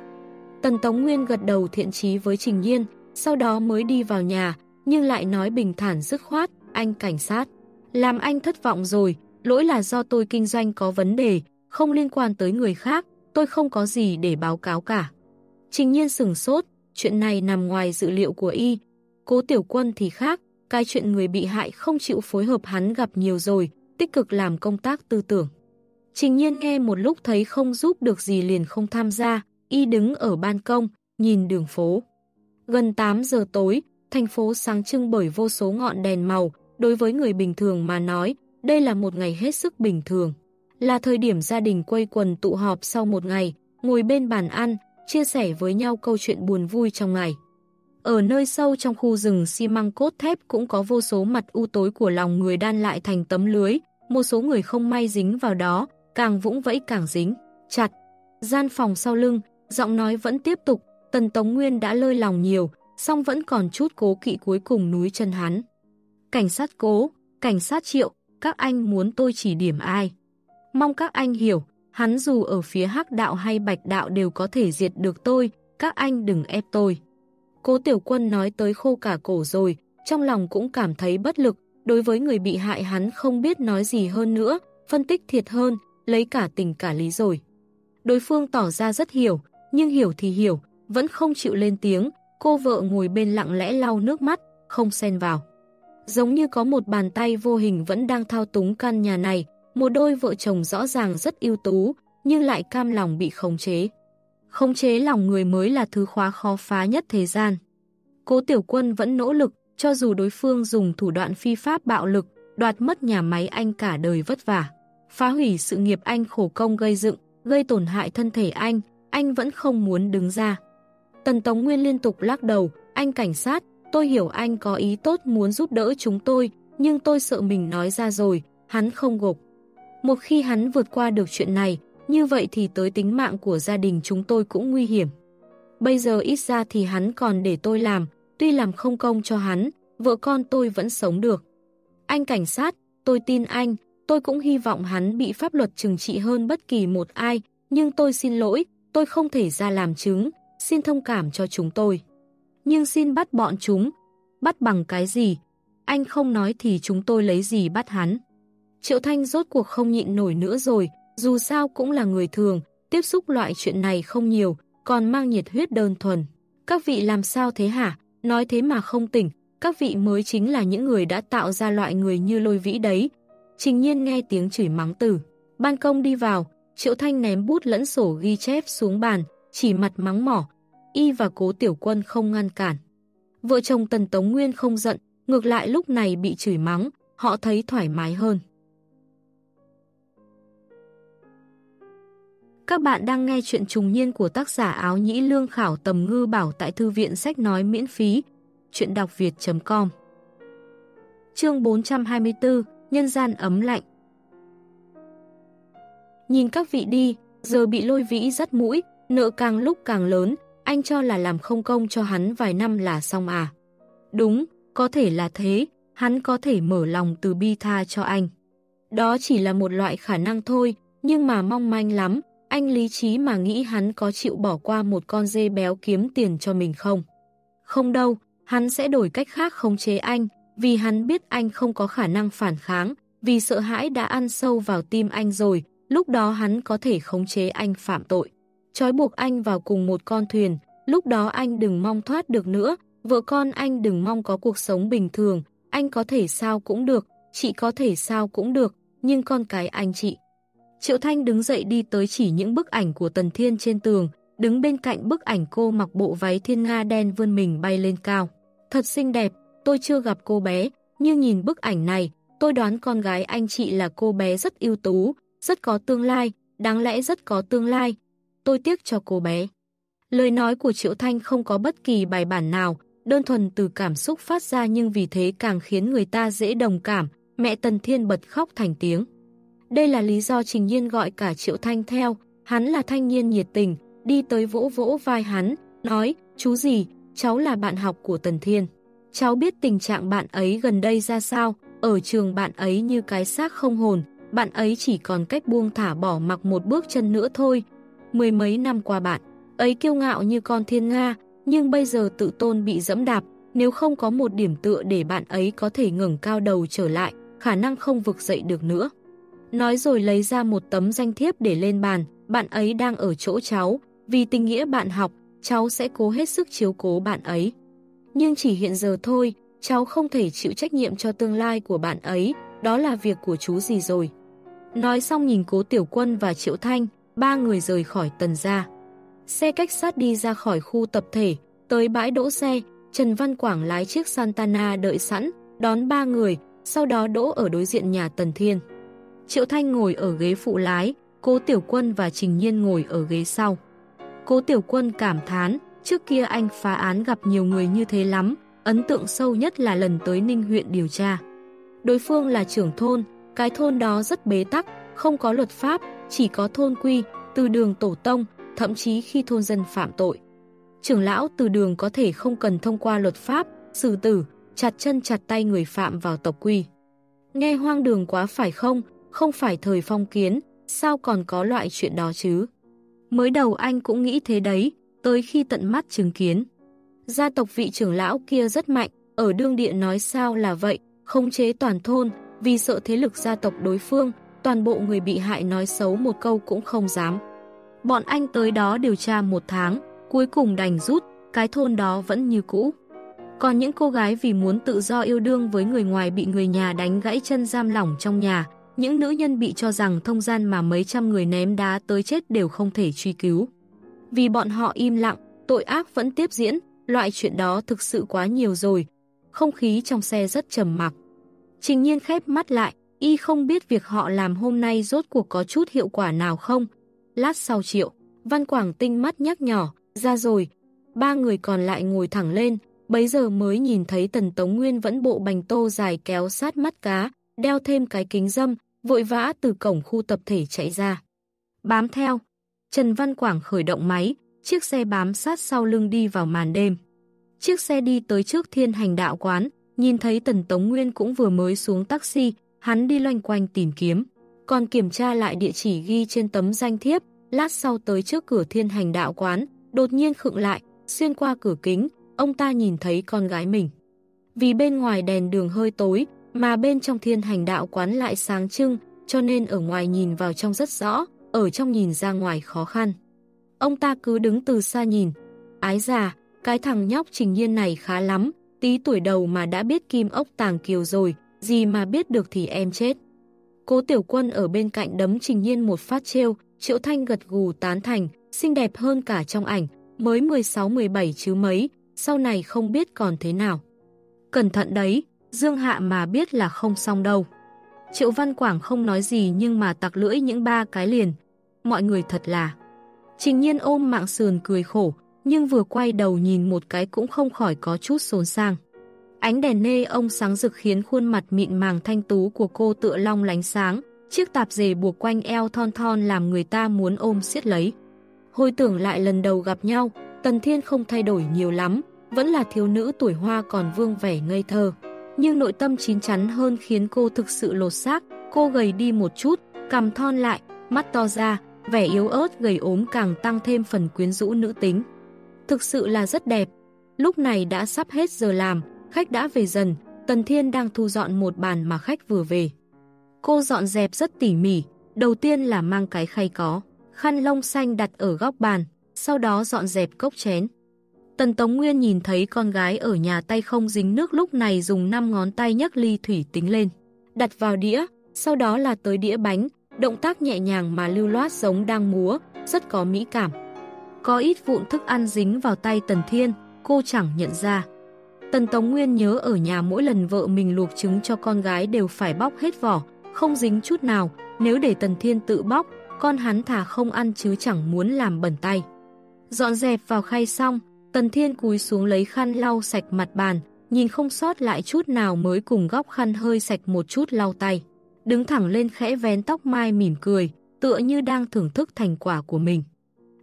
Tần Tống Nguyên gật đầu thiện chí với Trình Nhiên, sau đó mới đi vào nhà, nhưng lại nói bình thản dứt khoát, anh cảnh sát. Làm anh thất vọng rồi, lỗi là do tôi kinh doanh có vấn đề, không liên quan tới người khác, tôi không có gì để báo cáo cả. Trình Nhiên sừng sốt, chuyện này nằm ngoài dự liệu của y. Cố Tiểu Quân thì khác, cái chuyện người bị hại không chịu phối hợp hắn gặp nhiều rồi, tích cực làm công tác tư tưởng. Trình nhiên nghe một lúc thấy không giúp được gì liền không tham gia, y đứng ở ban công, nhìn đường phố. Gần 8 giờ tối, thành phố sáng trưng bởi vô số ngọn đèn màu, đối với người bình thường mà nói, đây là một ngày hết sức bình thường. Là thời điểm gia đình quây quần tụ họp sau một ngày, ngồi bên bàn ăn, chia sẻ với nhau câu chuyện buồn vui trong ngày. Ở nơi sâu trong khu rừng xi măng cốt thép cũng có vô số mặt u tối của lòng người đan lại thành tấm lưới, một số người không may dính vào đó, càng vũng vẫy càng dính, chặt. Gian phòng sau lưng, giọng nói vẫn tiếp tục, Tần Tống Nguyên đã lơi lòng nhiều, song vẫn còn chút cố kỵ cuối cùng núi chân hắn. Cảnh sát cố, cảnh sát triệu, các anh muốn tôi chỉ điểm ai? Mong các anh hiểu, hắn dù ở phía hắc đạo hay bạch đạo đều có thể diệt được tôi, các anh đừng ép tôi. Cố tiểu quân nói tới khô cả cổ rồi, trong lòng cũng cảm thấy bất lực, đối với người bị hại hắn không biết nói gì hơn nữa, phân tích thiệt hơn, lấy cả tình cả lý rồi. Đối phương tỏ ra rất hiểu, nhưng hiểu thì hiểu, vẫn không chịu lên tiếng, cô vợ ngồi bên lặng lẽ lau nước mắt, không xen vào. Giống như có một bàn tay vô hình vẫn đang thao túng căn nhà này, một đôi vợ chồng rõ ràng rất ưu tú, nhưng lại cam lòng bị khống chế. Khống chế lòng người mới là thứ khóa khó phá nhất thế gian. Cố Tiểu Quân vẫn nỗ lực, cho dù đối phương dùng thủ đoạn phi pháp bạo lực, đoạt mất nhà máy anh cả đời vất vả. Phá hủy sự nghiệp anh khổ công gây dựng, gây tổn hại thân thể anh, anh vẫn không muốn đứng ra. Tần Tống Nguyên liên tục lắc đầu, anh cảnh sát, tôi hiểu anh có ý tốt muốn giúp đỡ chúng tôi, nhưng tôi sợ mình nói ra rồi, hắn không gục. Một khi hắn vượt qua được chuyện này, như vậy thì tới tính mạng của gia đình chúng tôi cũng nguy hiểm. Bây giờ ít ra thì hắn còn để tôi làm, tuy làm không công cho hắn, vợ con tôi vẫn sống được. Anh cảnh sát, tôi tin anh, tôi cũng hy vọng hắn bị pháp luật trừng trị hơn bất kỳ một ai, nhưng tôi xin lỗi, tôi không thể ra làm chứng, xin thông cảm cho chúng tôi. Nhưng xin bắt bọn chúng, bắt bằng cái gì? Anh không nói thì chúng tôi lấy gì bắt hắn? Triệu Thanh rốt cuộc không nhịn nổi nữa rồi, dù sao cũng là người thường, tiếp xúc loại chuyện này không nhiều, còn mang nhiệt huyết đơn thuần. Các vị làm sao thế hả? Nói thế mà không tỉnh, các vị mới chính là những người đã tạo ra loại người như lôi vĩ đấy. Trình nhiên nghe tiếng chửi mắng từ. Ban công đi vào, Triệu Thanh ném bút lẫn sổ ghi chép xuống bàn, chỉ mặt mắng mỏ. Y và cố tiểu quân không ngăn cản. Vợ chồng Tần Tống Nguyên không giận, ngược lại lúc này bị chửi mắng, họ thấy thoải mái hơn. Các bạn đang nghe chuyện trùng niên của tác giả áo nhĩ lương khảo tầm ngư bảo tại thư viện sách nói miễn phí. Chuyện đọc việt.com Chương 424 Nhân gian ấm lạnh Nhìn các vị đi, giờ bị lôi vĩ rất mũi, nợ càng lúc càng lớn, anh cho là làm không công cho hắn vài năm là xong à. Đúng, có thể là thế, hắn có thể mở lòng từ bi tha cho anh. Đó chỉ là một loại khả năng thôi, nhưng mà mong manh lắm, anh lý trí mà nghĩ hắn có chịu bỏ qua một con dê béo kiếm tiền cho mình không? Không đâu, hắn sẽ đổi cách khác khống chế anh, vì hắn biết anh không có khả năng phản kháng, vì sợ hãi đã ăn sâu vào tim anh rồi, lúc đó hắn có thể khống chế anh phạm tội. Trói buộc anh vào cùng một con thuyền, lúc đó anh đừng mong thoát được nữa, vợ con anh đừng mong có cuộc sống bình thường, anh có thể sao cũng được, chị có thể sao cũng được, nhưng con cái anh chị. Triệu Thanh đứng dậy đi tới chỉ những bức ảnh của Tần Thiên trên tường, đứng bên cạnh bức ảnh cô mặc bộ váy thiên nga đen vươn mình bay lên cao. Thật xinh đẹp, tôi chưa gặp cô bé, nhưng nhìn bức ảnh này, tôi đoán con gái anh chị là cô bé rất ưu tú, rất có tương lai, đáng lẽ rất có tương lai. Tôi tiếc cho cô bé. Lời nói của Triệu Thanh không có bất kỳ bài bản nào, đơn thuần từ cảm xúc phát ra nhưng vì thế càng khiến người ta dễ đồng cảm, mẹ Tần Thiên bật khóc thành tiếng. Đây là lý do Trình Nhiên gọi cả Triệu Thanh theo, hắn là thanh niên nhiệt tình, đi tới vỗ vỗ vai hắn, nói, chú gì, cháu là bạn học của Tần Thiên. Cháu biết tình trạng bạn ấy gần đây ra sao, ở trường bạn ấy như cái xác không hồn, bạn ấy chỉ còn cách buông thả bỏ mặc một bước chân nữa thôi. Mười mấy năm qua bạn, ấy kiêu ngạo như con thiên Nga, nhưng bây giờ tự tôn bị dẫm đạp, nếu không có một điểm tựa để bạn ấy có thể ngừng cao đầu trở lại, khả năng không vực dậy được nữa. Nói rồi lấy ra một tấm danh thiếp để lên bàn, bạn ấy đang ở chỗ cháu, vì tình nghĩa bạn học, cháu sẽ cố hết sức chiếu cố bạn ấy. Nhưng chỉ hiện giờ thôi, cháu không thể chịu trách nhiệm cho tương lai của bạn ấy, đó là việc của chú gì rồi. Nói xong nhìn cố tiểu quân và triệu thanh, ba người rời khỏi tần gia. Xe cách sát đi ra khỏi khu tập thể, tới bãi đỗ xe, Trần Văn Quảng lái chiếc Santana đợi sẵn, đón ba người, sau đó đỗ ở đối diện nhà Tần Thiên. Triệu Thanh ngồi ở ghế phụ lái, cố Tiểu Quân và Trình Nhiên ngồi ở ghế sau. Cố Tiểu Quân cảm thán, trước kia anh phá án gặp nhiều người như thế lắm, ấn tượng sâu nhất là lần tới Ninh huyện điều tra. Đối phương là trưởng thôn, cái thôn đó rất bế tắc, không có luật pháp, chỉ có thôn quy, từ đường tổ tông, thậm chí khi thôn dân phạm tội. Trưởng lão từ đường có thể không cần thông qua luật pháp, xử tử, chặt chân chặt tay người phạm vào tộc quy. Nghe hoang đường quá phải không? Không phải thời phong kiến, sao còn có loại chuyện đó chứ? Mới đầu anh cũng nghĩ thế đấy, tới khi tận mắt chứng kiến. Gia tộc vị trưởng lão kia rất mạnh, ở đương địa nói sao là vậy, không chế toàn thôn, vì sợ thế lực gia tộc đối phương, toàn bộ người bị hại nói xấu một câu cũng không dám. Bọn anh tới đó điều tra một tháng, cuối cùng đành rút, cái thôn đó vẫn như cũ. Còn những cô gái vì muốn tự do yêu đương với người ngoài bị người nhà đánh gãy chân giam lỏng trong nhà, những nữ nhân bị cho rằng thông gian mà mấy trăm người ném đá tới chết đều không thể truy cứu. Vì bọn họ im lặng, tội ác vẫn tiếp diễn, loại chuyện đó thực sự quá nhiều rồi. Không khí trong xe rất trầm mặc. Trình nhiên khép mắt lại, y không biết việc họ làm hôm nay rốt cuộc có chút hiệu quả nào không. Lát sau triệu, Văn Quảng tinh mắt nhắc nhỏ, ra rồi. Ba người còn lại ngồi thẳng lên, bấy giờ mới nhìn thấy Tần Tống Nguyên vẫn bộ bành tô dài kéo sát mắt cá, đeo thêm cái kính dâm, vội vã từ cổng khu tập thể chạy ra. Bám theo, Trần Văn Quảng khởi động máy, chiếc xe bám sát sau lưng đi vào màn đêm. Chiếc xe đi tới trước thiên hành đạo quán, nhìn thấy Tần Tống Nguyên cũng vừa mới xuống taxi, hắn đi loanh quanh tìm kiếm. Còn kiểm tra lại địa chỉ ghi trên tấm danh thiếp, lát sau tới trước cửa thiên hành đạo quán, đột nhiên khựng lại, xuyên qua cửa kính, ông ta nhìn thấy con gái mình. Vì bên ngoài đèn đường hơi tối, mà bên trong thiên hành đạo quán lại sáng trưng, cho nên ở ngoài nhìn vào trong rất rõ, ở trong nhìn ra ngoài khó khăn. Ông ta cứ đứng từ xa nhìn. Ái già, cái thằng nhóc trình nhiên này khá lắm, tí tuổi đầu mà đã biết kim ốc tàng kiều rồi, gì mà biết được thì em chết. Cố tiểu quân ở bên cạnh đấm trình nhiên một phát trêu, triệu thanh gật gù tán thành, xinh đẹp hơn cả trong ảnh, mới 16-17 chứ mấy, sau này không biết còn thế nào. Cẩn thận đấy, Dương Hạ mà biết là không xong đâu. Triệu Văn Quảng không nói gì nhưng mà tặc lưỡi những ba cái liền. Mọi người thật là... Trình nhiên ôm mạng sườn cười khổ, nhưng vừa quay đầu nhìn một cái cũng không khỏi có chút xốn sang. Ánh đèn nê ông sáng rực khiến khuôn mặt mịn màng thanh tú của cô tựa long lánh sáng, chiếc tạp dề buộc quanh eo thon thon làm người ta muốn ôm siết lấy. Hồi tưởng lại lần đầu gặp nhau, Tần Thiên không thay đổi nhiều lắm, vẫn là thiếu nữ tuổi hoa còn vương vẻ ngây thơ nhưng nội tâm chín chắn hơn khiến cô thực sự lột xác, cô gầy đi một chút, cằm thon lại, mắt to ra, vẻ yếu ớt gầy ốm càng tăng thêm phần quyến rũ nữ tính. Thực sự là rất đẹp. Lúc này đã sắp hết giờ làm, khách đã về dần, Tần Thiên đang thu dọn một bàn mà khách vừa về. Cô dọn dẹp rất tỉ mỉ, đầu tiên là mang cái khay có, khăn lông xanh đặt ở góc bàn, sau đó dọn dẹp cốc chén. Tần Tống Nguyên nhìn thấy con gái ở nhà tay không dính nước lúc này dùng 5 ngón tay nhấc ly thủy tính lên, đặt vào đĩa, sau đó là tới đĩa bánh, động tác nhẹ nhàng mà lưu loát giống đang múa, rất có mỹ cảm. Có ít vụn thức ăn dính vào tay Tần Thiên, cô chẳng nhận ra. Tần Tống Nguyên nhớ ở nhà mỗi lần vợ mình luộc trứng cho con gái đều phải bóc hết vỏ, không dính chút nào, nếu để Tần Thiên tự bóc, con hắn thà không ăn chứ chẳng muốn làm bẩn tay. Dọn dẹp vào khay xong, Tần Thiên cúi xuống lấy khăn lau sạch mặt bàn, nhìn không sót lại chút nào mới cùng góc khăn hơi sạch một chút lau tay. Đứng thẳng lên khẽ vén tóc mai mỉm cười, tựa như đang thưởng thức thành quả của mình.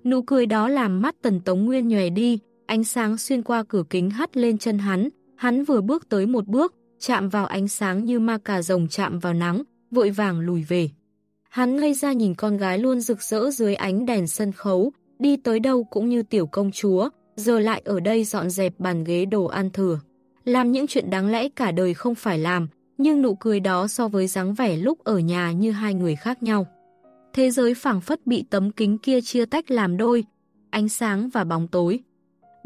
Nụ cười đó làm mắt Tần Tống Nguyên nhòe đi, ánh sáng xuyên qua cửa kính hắt lên chân hắn, hắn vừa bước tới một bước, chạm vào ánh sáng như ma cà rồng chạm vào nắng, vội vàng lùi về. Hắn ngây ra nhìn con gái luôn rực rỡ dưới ánh đèn sân khấu, đi tới đâu cũng như tiểu công chúa, giờ lại ở đây dọn dẹp bàn ghế đồ ăn thừa. Làm những chuyện đáng lẽ cả đời không phải làm, nhưng nụ cười đó so với dáng vẻ lúc ở nhà như hai người khác nhau. Thế giới phảng phất bị tấm kính kia chia tách làm đôi, ánh sáng và bóng tối.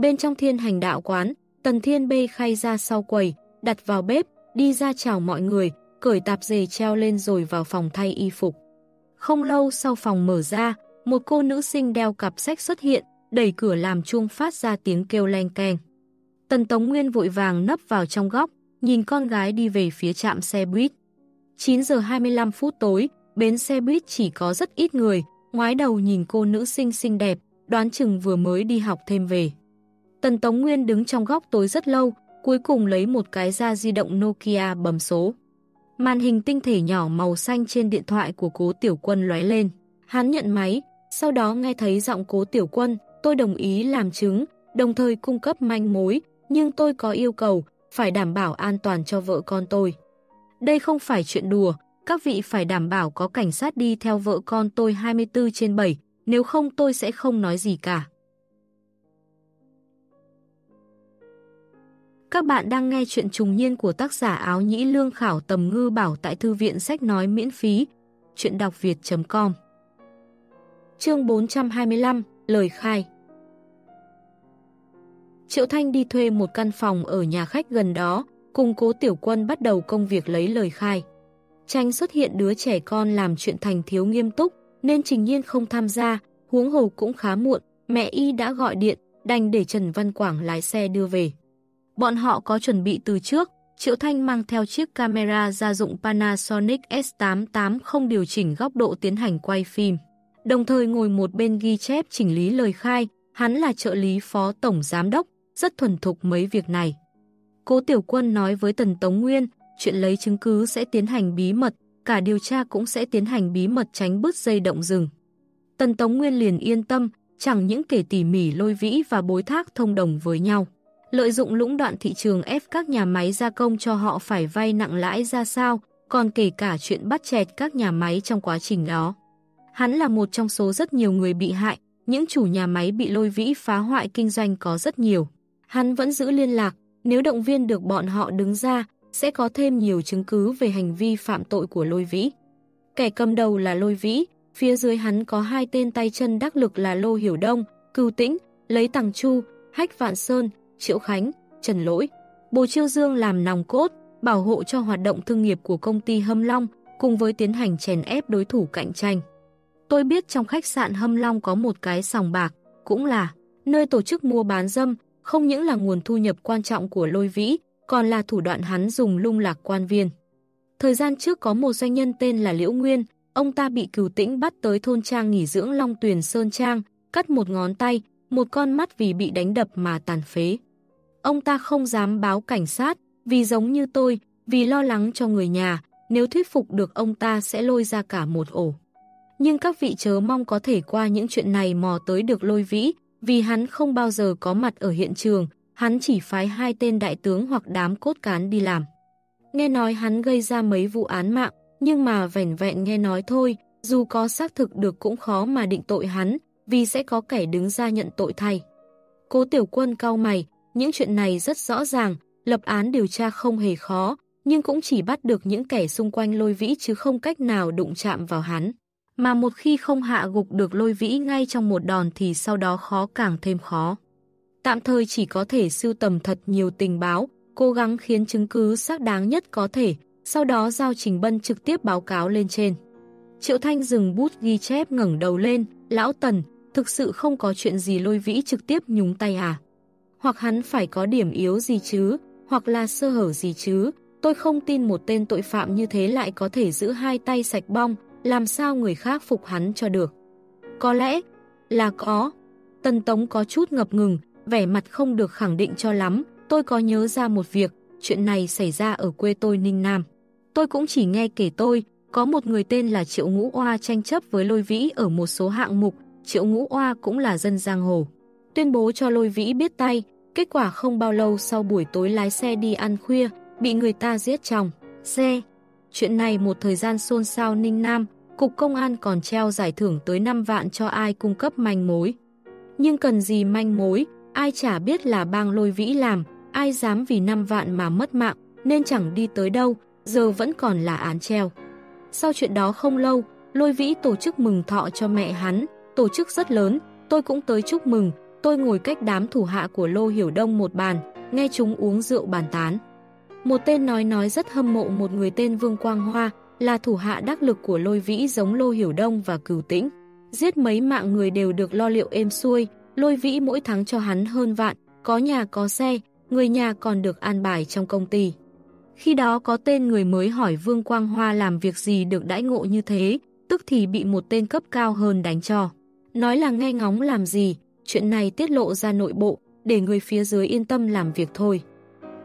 Bên trong thiên hành đạo quán, Tần Thiên bê khay ra sau quầy, đặt vào bếp, đi ra chào mọi người, cởi tạp dề treo lên rồi vào phòng thay y phục. Không lâu sau phòng mở ra, một cô nữ sinh đeo cặp sách xuất hiện, đẩy cửa làm chuông phát ra tiếng kêu len keng. Tần Tống Nguyên vội vàng nấp vào trong góc, nhìn con gái đi về phía trạm xe buýt. 9 giờ 25 phút tối, bến xe buýt chỉ có rất ít người, ngoái đầu nhìn cô nữ sinh xinh đẹp, đoán chừng vừa mới đi học thêm về. Tần Tống Nguyên đứng trong góc tối rất lâu, cuối cùng lấy một cái ra di động Nokia bấm số. Màn hình tinh thể nhỏ màu xanh trên điện thoại của cố tiểu quân lóe lên. Hắn nhận máy, sau đó nghe thấy giọng cố tiểu quân, tôi đồng ý làm chứng, đồng thời cung cấp manh mối, nhưng tôi có yêu cầu, phải đảm bảo an toàn cho vợ con tôi. Đây không phải chuyện đùa, các vị phải đảm bảo có cảnh sát đi theo vợ con tôi 24 trên 7, nếu không tôi sẽ không nói gì cả. Các bạn đang nghe chuyện trùng niên của tác giả áo nhĩ lương khảo tầm ngư bảo tại thư viện sách nói miễn phí. Chuyện đọc việt.com Chương 425 Lời khai Triệu Thanh đi thuê một căn phòng ở nhà khách gần đó, cùng cố tiểu quân bắt đầu công việc lấy lời khai. Tranh xuất hiện đứa trẻ con làm chuyện thành thiếu nghiêm túc, nên trình nhiên không tham gia, huống hồ cũng khá muộn, mẹ y đã gọi điện, đành để Trần Văn Quảng lái xe đưa về. Bọn họ có chuẩn bị từ trước, Triệu Thanh mang theo chiếc camera gia dụng Panasonic S88 không điều chỉnh góc độ tiến hành quay phim. Đồng thời ngồi một bên ghi chép chỉnh lý lời khai, hắn là trợ lý phó tổng giám đốc, rất thuần thục mấy việc này. Cố Tiểu Quân nói với Tần Tống Nguyên, chuyện lấy chứng cứ sẽ tiến hành bí mật, cả điều tra cũng sẽ tiến hành bí mật tránh bứt dây động rừng. Tần Tống Nguyên liền yên tâm, chẳng những kể tỉ mỉ lôi vĩ và bối thác thông đồng với nhau. Lợi dụng lũng đoạn thị trường ép các nhà máy gia công cho họ phải vay nặng lãi ra sao, còn kể cả chuyện bắt chẹt các nhà máy trong quá trình đó. Hắn là một trong số rất nhiều người bị hại, những chủ nhà máy bị lôi vĩ phá hoại kinh doanh có rất nhiều. Hắn vẫn giữ liên lạc, nếu động viên được bọn họ đứng ra, sẽ có thêm nhiều chứng cứ về hành vi phạm tội của lôi vĩ. Kẻ cầm đầu là lôi vĩ, phía dưới hắn có hai tên tay chân đắc lực là Lô Hiểu Đông, Cưu Tĩnh, Lấy Tằng Chu, Hách Vạn Sơn, Triệu Khánh, Trần Lỗi. Bồ Chiêu Dương làm nòng cốt, bảo hộ cho hoạt động thương nghiệp của công ty Hâm Long, cùng với tiến hành chèn ép đối thủ cạnh tranh. Tôi biết trong khách sạn Hâm Long có một cái sòng bạc, cũng là nơi tổ chức mua bán dâm, không những là nguồn thu nhập quan trọng của lôi vĩ, còn là thủ đoạn hắn dùng lung lạc quan viên. Thời gian trước có một doanh nhân tên là Liễu Nguyên, ông ta bị cửu tĩnh bắt tới thôn trang nghỉ dưỡng Long Tuyền Sơn Trang, cắt một ngón tay, một con mắt vì bị đánh đập mà tàn phế. Ông ta không dám báo cảnh sát, vì giống như tôi, vì lo lắng cho người nhà, nếu thuyết phục được ông ta sẽ lôi ra cả một ổ. Nhưng các vị chớ mong có thể qua những chuyện này mò tới được lôi vĩ, vì hắn không bao giờ có mặt ở hiện trường, hắn chỉ phái hai tên đại tướng hoặc đám cốt cán đi làm. Nghe nói hắn gây ra mấy vụ án mạng, nhưng mà vẻn vẹn nghe nói thôi, dù có xác thực được cũng khó mà định tội hắn, vì sẽ có kẻ đứng ra nhận tội thay. Cố tiểu quân cao mày, những chuyện này rất rõ ràng, lập án điều tra không hề khó, nhưng cũng chỉ bắt được những kẻ xung quanh lôi vĩ chứ không cách nào đụng chạm vào hắn. Mà một khi không hạ gục được lôi vĩ ngay trong một đòn thì sau đó khó càng thêm khó. Tạm thời chỉ có thể sưu tầm thật nhiều tình báo, cố gắng khiến chứng cứ xác đáng nhất có thể, sau đó giao Trình Bân trực tiếp báo cáo lên trên. Triệu Thanh dừng bút ghi chép ngẩng đầu lên, lão Tần, thực sự không có chuyện gì lôi vĩ trực tiếp nhúng tay à? Hoặc hắn phải có điểm yếu gì chứ, hoặc là sơ hở gì chứ, tôi không tin một tên tội phạm như thế lại có thể giữ hai tay sạch bong, làm sao người khác phục hắn cho được. Có lẽ là có. Tần Tống có chút ngập ngừng, vẻ mặt không được khẳng định cho lắm, tôi có nhớ ra một việc, chuyện này xảy ra ở quê tôi Ninh Nam. Tôi cũng chỉ nghe kể tôi, có một người tên là Triệu Ngũ Oa tranh chấp với Lôi Vĩ ở một số hạng mục, Triệu Ngũ Oa cũng là dân giang hồ. Tuyên bố cho Lôi Vĩ biết tay, kết quả không bao lâu sau buổi tối lái xe đi ăn khuya, bị người ta giết chồng xe. Chuyện này một thời gian xôn xao Ninh Nam, Cục Công an còn treo giải thưởng tới 5 vạn cho ai cung cấp manh mối. Nhưng cần gì manh mối, ai chả biết là bang lôi vĩ làm, ai dám vì 5 vạn mà mất mạng, nên chẳng đi tới đâu, giờ vẫn còn là án treo. Sau chuyện đó không lâu, lôi vĩ tổ chức mừng thọ cho mẹ hắn, tổ chức rất lớn, tôi cũng tới chúc mừng, tôi ngồi cách đám thủ hạ của Lô Hiểu Đông một bàn, nghe chúng uống rượu bàn tán. Một tên nói nói rất hâm mộ một người tên Vương Quang Hoa, là thủ hạ đắc lực của lôi vĩ giống Lô Hiểu Đông và Cửu Tĩnh. Giết mấy mạng người đều được lo liệu êm xuôi, lôi vĩ mỗi tháng cho hắn hơn vạn, có nhà có xe, người nhà còn được an bài trong công ty. Khi đó có tên người mới hỏi Vương Quang Hoa làm việc gì được đãi ngộ như thế, tức thì bị một tên cấp cao hơn đánh cho. Nói là nghe ngóng làm gì, chuyện này tiết lộ ra nội bộ, để người phía dưới yên tâm làm việc thôi.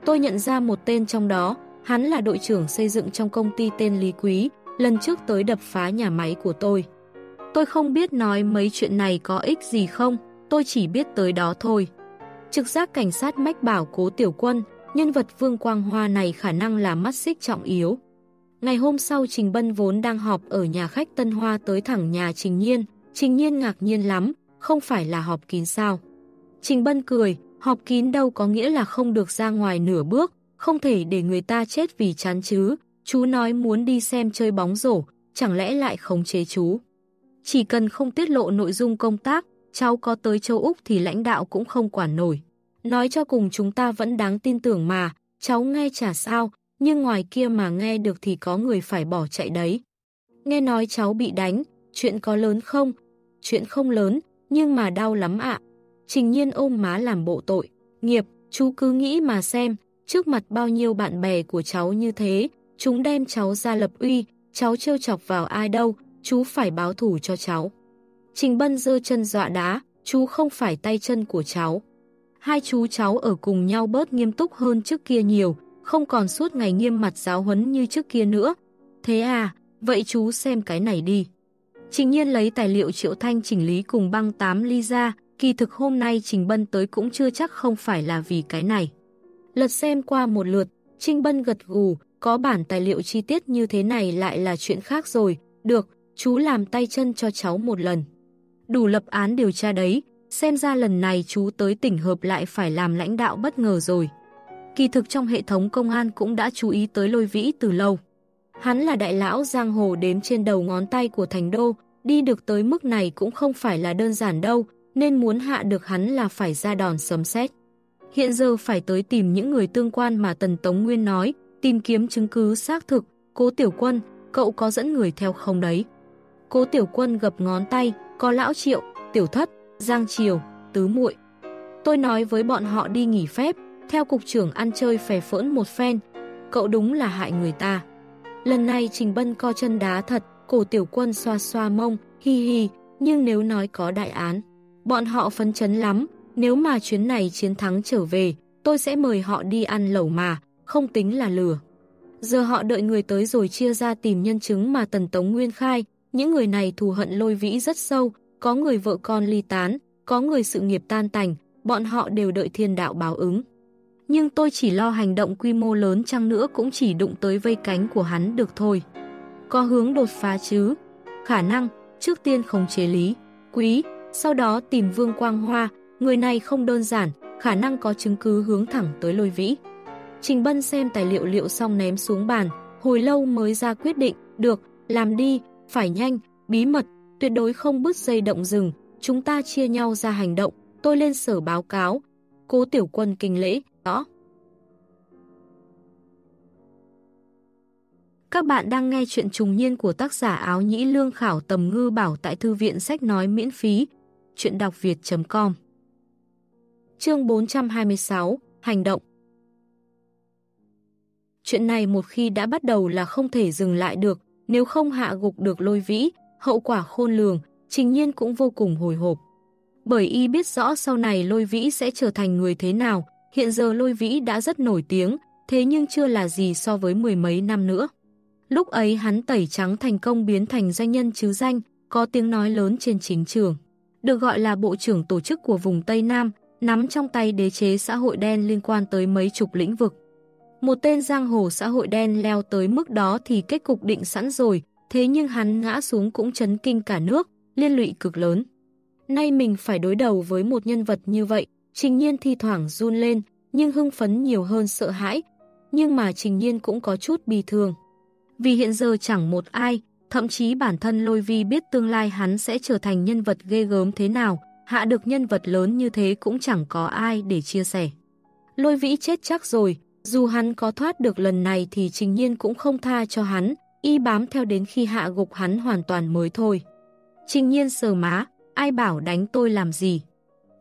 Tôi nhận ra một tên trong đó, hắn là đội trưởng xây dựng trong công ty tên Lý Quý, lần trước tới đập phá nhà máy của tôi. Tôi không biết nói mấy chuyện này có ích gì không, tôi chỉ biết tới đó thôi. Trực giác cảnh sát mách bảo cố tiểu quân, nhân vật Vương Quang Hoa này khả năng là mắt xích trọng yếu. Ngày hôm sau Trình Bân vốn đang họp ở nhà khách Tân Hoa tới thẳng nhà Trình Nhiên, Trình Nhiên ngạc nhiên lắm, không phải là họp kín sao. Trình Bân cười, họp kín đâu có nghĩa là không được ra ngoài nửa bước, không thể để người ta chết vì chán chứ, chú nói muốn đi xem chơi bóng rổ, chẳng lẽ lại khống chế chú. Chỉ cần không tiết lộ nội dung công tác, cháu có tới châu Úc thì lãnh đạo cũng không quản nổi. Nói cho cùng chúng ta vẫn đáng tin tưởng mà, cháu nghe chả sao, nhưng ngoài kia mà nghe được thì có người phải bỏ chạy đấy. Nghe nói cháu bị đánh, chuyện có lớn không? Chuyện không lớn, nhưng mà đau lắm ạ. Trình nhiên ôm má làm bộ tội. Nghiệp, chú cứ nghĩ mà xem, trước mặt bao nhiêu bạn bè của cháu như thế, chúng đem cháu ra lập uy, cháu trêu chọc vào ai đâu, chú phải báo thủ cho cháu. Trình Bân dơ chân dọa đá, chú không phải tay chân của cháu. Hai chú cháu ở cùng nhau bớt nghiêm túc hơn trước kia nhiều, không còn suốt ngày nghiêm mặt giáo huấn như trước kia nữa. Thế à, vậy chú xem cái này đi. Trình nhiên lấy tài liệu triệu thanh chỉnh lý cùng băng 8 ly ra, kỳ thực hôm nay Trình Bân tới cũng chưa chắc không phải là vì cái này. Lật xem qua một lượt, Trình Bân gật gù, có bản tài liệu chi tiết như thế này lại là chuyện khác rồi, được, chú làm tay chân cho cháu một lần. Đủ lập án điều tra đấy, xem ra lần này chú tới tỉnh hợp lại phải làm lãnh đạo bất ngờ rồi. Kỳ thực trong hệ thống công an cũng đã chú ý tới lôi vĩ từ lâu. Hắn là đại lão giang hồ đếm trên đầu ngón tay của thành đô, đi được tới mức này cũng không phải là đơn giản đâu, nên muốn hạ được hắn là phải ra đòn sấm sét. Hiện giờ phải tới tìm những người tương quan mà Tần Tống Nguyên nói, tìm kiếm chứng cứ xác thực, cố tiểu quân, cậu có dẫn người theo không đấy? Cố tiểu quân gập ngón tay, có lão triệu, tiểu thất, giang triều, tứ muội. Tôi nói với bọn họ đi nghỉ phép, theo cục trưởng ăn chơi phè phỡn một phen, cậu đúng là hại người ta. Lần này Trình Bân co chân đá thật, cổ tiểu quân xoa xoa mông, hi hi, nhưng nếu nói có đại án, bọn họ phấn chấn lắm, nếu mà chuyến này chiến thắng trở về, tôi sẽ mời họ đi ăn lẩu mà, không tính là lừa. Giờ họ đợi người tới rồi chia ra tìm nhân chứng mà Tần Tống Nguyên khai, những người này thù hận lôi vĩ rất sâu, có người vợ con ly tán, có người sự nghiệp tan tành, bọn họ đều đợi thiên đạo báo ứng. Nhưng tôi chỉ lo hành động quy mô lớn chăng nữa cũng chỉ đụng tới vây cánh của hắn được thôi. Có hướng đột phá chứ? Khả năng, trước tiên không chế lý, quý, sau đó tìm Vương Quang Hoa, người này không đơn giản, khả năng có chứng cứ hướng thẳng tới lôi vĩ. Trình Bân xem tài liệu liệu xong ném xuống bàn, hồi lâu mới ra quyết định, được, làm đi, phải nhanh, bí mật, tuyệt đối không bứt dây động rừng, chúng ta chia nhau ra hành động, tôi lên sở báo cáo. Cố tiểu quân kinh lễ, rõ. Các bạn đang nghe chuyện trùng niên của tác giả áo nhĩ lương khảo tầm ngư bảo tại thư viện sách nói miễn phí. Chuyện đọc việt.com Chương 426 Hành động Chuyện này một khi đã bắt đầu là không thể dừng lại được, nếu không hạ gục được lôi vĩ, hậu quả khôn lường, trình nhiên cũng vô cùng hồi hộp. Bởi y biết rõ sau này lôi vĩ sẽ trở thành người thế nào, hiện giờ lôi vĩ đã rất nổi tiếng, thế nhưng chưa là gì so với mười mấy năm nữa. Lúc ấy hắn tẩy trắng thành công biến thành doanh nhân chứ danh, có tiếng nói lớn trên chính trường. Được gọi là bộ trưởng tổ chức của vùng Tây Nam, nắm trong tay đế chế xã hội đen liên quan tới mấy chục lĩnh vực. Một tên giang hồ xã hội đen leo tới mức đó thì kết cục định sẵn rồi, thế nhưng hắn ngã xuống cũng chấn kinh cả nước, liên lụy cực lớn. Nay mình phải đối đầu với một nhân vật như vậy, trình nhiên thi thoảng run lên, nhưng hưng phấn nhiều hơn sợ hãi, nhưng mà trình nhiên cũng có chút bi thường, Vì hiện giờ chẳng một ai, thậm chí bản thân lôi vi biết tương lai hắn sẽ trở thành nhân vật ghê gớm thế nào, hạ được nhân vật lớn như thế cũng chẳng có ai để chia sẻ. Lôi vĩ chết chắc rồi, dù hắn có thoát được lần này thì trình nhiên cũng không tha cho hắn, y bám theo đến khi hạ gục hắn hoàn toàn mới thôi. Trình nhiên sờ má, ai bảo đánh tôi làm gì?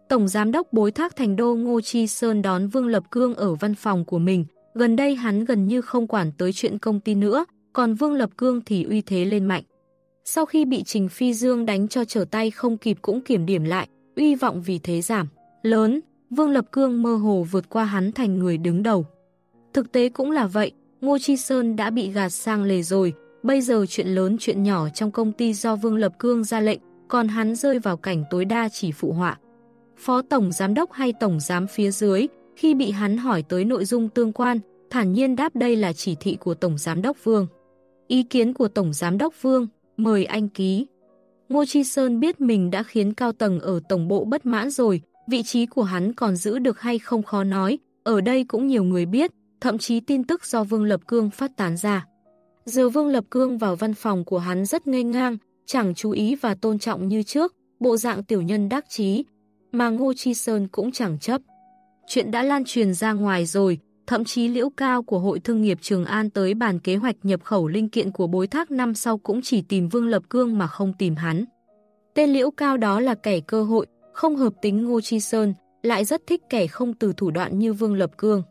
Tổng Giám đốc Bối Thác Thành Đô Ngô Chi Sơn đón Vương Lập Cương ở văn phòng của mình, gần đây hắn gần như không quản tới chuyện công ty nữa, còn Vương Lập Cương thì uy thế lên mạnh. Sau khi bị Trình Phi Dương đánh cho trở tay không kịp cũng kiểm điểm lại, uy vọng vì thế giảm. Lớn, Vương Lập Cương mơ hồ vượt qua hắn thành người đứng đầu. Thực tế cũng là vậy, Ngô Chi Sơn đã bị gạt sang lề rồi, bây giờ chuyện lớn chuyện nhỏ trong công ty do Vương Lập Cương ra lệnh, còn hắn rơi vào cảnh tối đa chỉ phụ họa. Phó Tổng Giám đốc hay Tổng Giám phía dưới, khi bị hắn hỏi tới nội dung tương quan, thản nhiên đáp đây là chỉ thị của Tổng Giám đốc Vương. Ý kiến của Tổng Giám đốc Vương, mời anh ký. Ngô Chi Sơn biết mình đã khiến cao tầng ở tổng bộ bất mãn rồi, vị trí của hắn còn giữ được hay không khó nói, ở đây cũng nhiều người biết, thậm chí tin tức do Vương Lập Cương phát tán ra. Giờ Vương Lập Cương vào văn phòng của hắn rất ngây ngang, chẳng chú ý và tôn trọng như trước, bộ dạng tiểu nhân đắc chí, mà Ngô Chi Sơn cũng chẳng chấp. Chuyện đã lan truyền ra ngoài rồi, thậm chí liễu cao của Hội Thương nghiệp Trường An tới bàn kế hoạch nhập khẩu linh kiện của bối thác năm sau cũng chỉ tìm Vương Lập Cương mà không tìm hắn. Tên liễu cao đó là kẻ cơ hội, không hợp tính Ngô Chi Sơn, lại rất thích kẻ không từ thủ đoạn như Vương Lập Cương.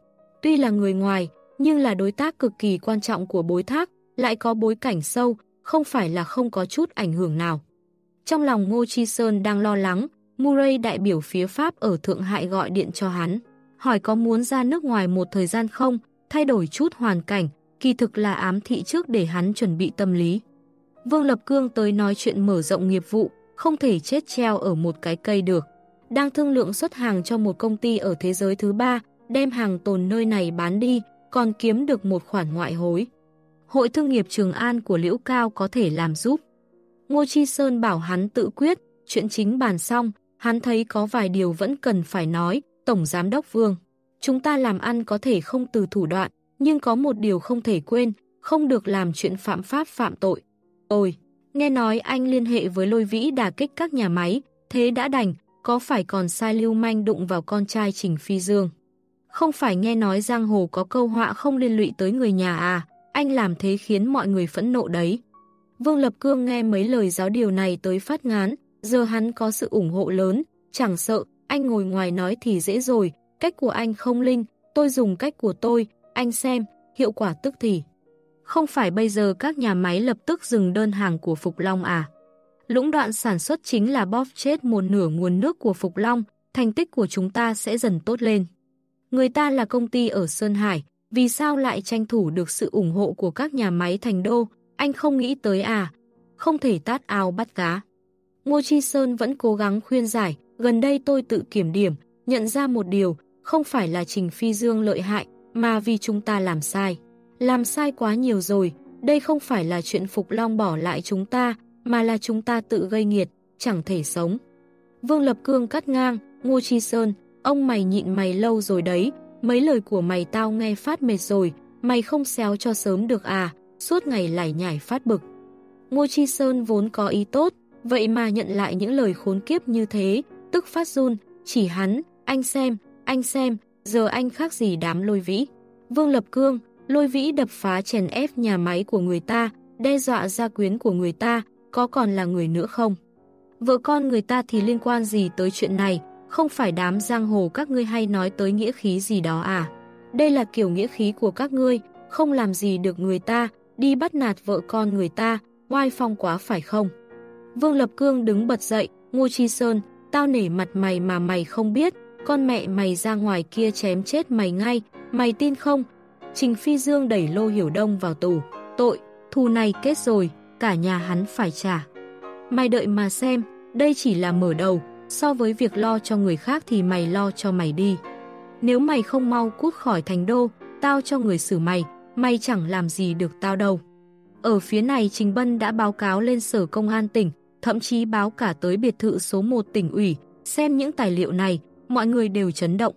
Tuy là người ngoài, nhưng là đối tác cực kỳ quan trọng của bối thác, lại có bối cảnh sâu, không phải là không có chút ảnh hưởng nào. Trong lòng Ngô Chi Sơn đang lo lắng, Murray đại biểu phía Pháp ở Thượng Hải gọi điện cho hắn hỏi có muốn ra nước ngoài một thời gian không, thay đổi chút hoàn cảnh, kỳ thực là ám thị trước để hắn chuẩn bị tâm lý. Vương Lập Cương tới nói chuyện mở rộng nghiệp vụ, không thể chết treo ở một cái cây được. Đang thương lượng xuất hàng cho một công ty ở thế giới thứ ba, đem hàng tồn nơi này bán đi, còn kiếm được một khoản ngoại hối. Hội Thương nghiệp Trường An của Liễu Cao có thể làm giúp. Ngô Chi Sơn bảo hắn tự quyết, chuyện chính bàn xong, hắn thấy có vài điều vẫn cần phải nói, Tổng Giám đốc Vương, chúng ta làm ăn có thể không từ thủ đoạn, nhưng có một điều không thể quên, không được làm chuyện phạm pháp phạm tội. Ôi, nghe nói anh liên hệ với lôi vĩ đà kích các nhà máy, thế đã đành, có phải còn sai lưu manh đụng vào con trai Trình Phi Dương? Không phải nghe nói giang hồ có câu họa không liên lụy tới người nhà à, anh làm thế khiến mọi người phẫn nộ đấy. Vương Lập Cương nghe mấy lời giáo điều này tới phát ngán, giờ hắn có sự ủng hộ lớn, chẳng sợ, anh ngồi ngoài nói thì dễ rồi, cách của anh không linh, tôi dùng cách của tôi, anh xem, hiệu quả tức thì. Không phải bây giờ các nhà máy lập tức dừng đơn hàng của Phục Long à? Lũng đoạn sản xuất chính là bóp chết một nửa nguồn nước của Phục Long, thành tích của chúng ta sẽ dần tốt lên. Người ta là công ty ở Sơn Hải, vì sao lại tranh thủ được sự ủng hộ của các nhà máy thành đô, anh không nghĩ tới à? Không thể tát ao bắt cá. Ngô Chi Sơn vẫn cố gắng khuyên giải, Gần đây tôi tự kiểm điểm, nhận ra một điều, không phải là Trình Phi Dương lợi hại, mà vì chúng ta làm sai. Làm sai quá nhiều rồi, đây không phải là chuyện Phục Long bỏ lại chúng ta, mà là chúng ta tự gây nghiệt, chẳng thể sống. Vương Lập Cương cắt ngang, Ngô Chi Sơn, ông mày nhịn mày lâu rồi đấy, mấy lời của mày tao nghe phát mệt rồi, mày không xéo cho sớm được à, suốt ngày lải nhải phát bực. Ngô Chi Sơn vốn có ý tốt, vậy mà nhận lại những lời khốn kiếp như thế, tức phát run, chỉ hắn, anh xem, anh xem, giờ anh khác gì đám lôi vĩ. Vương Lập Cương, lôi vĩ đập phá chèn ép nhà máy của người ta, đe dọa gia quyến của người ta, có còn là người nữa không? Vợ con người ta thì liên quan gì tới chuyện này, không phải đám giang hồ các ngươi hay nói tới nghĩa khí gì đó à? Đây là kiểu nghĩa khí của các ngươi, không làm gì được người ta, đi bắt nạt vợ con người ta, oai phong quá phải không? Vương Lập Cương đứng bật dậy, Ngô Chi Sơn, tao nể mặt mày mà mày không biết, con mẹ mày ra ngoài kia chém chết mày ngay, mày tin không? Trình Phi Dương đẩy Lô Hiểu Đông vào tù, tội, thù này kết rồi, cả nhà hắn phải trả. Mày đợi mà xem, đây chỉ là mở đầu, so với việc lo cho người khác thì mày lo cho mày đi. Nếu mày không mau cút khỏi thành đô, tao cho người xử mày, mày chẳng làm gì được tao đâu. Ở phía này Trình Bân đã báo cáo lên sở công an tỉnh, thậm chí báo cả tới biệt thự số 1 tỉnh ủy, xem những tài liệu này, mọi người đều chấn động.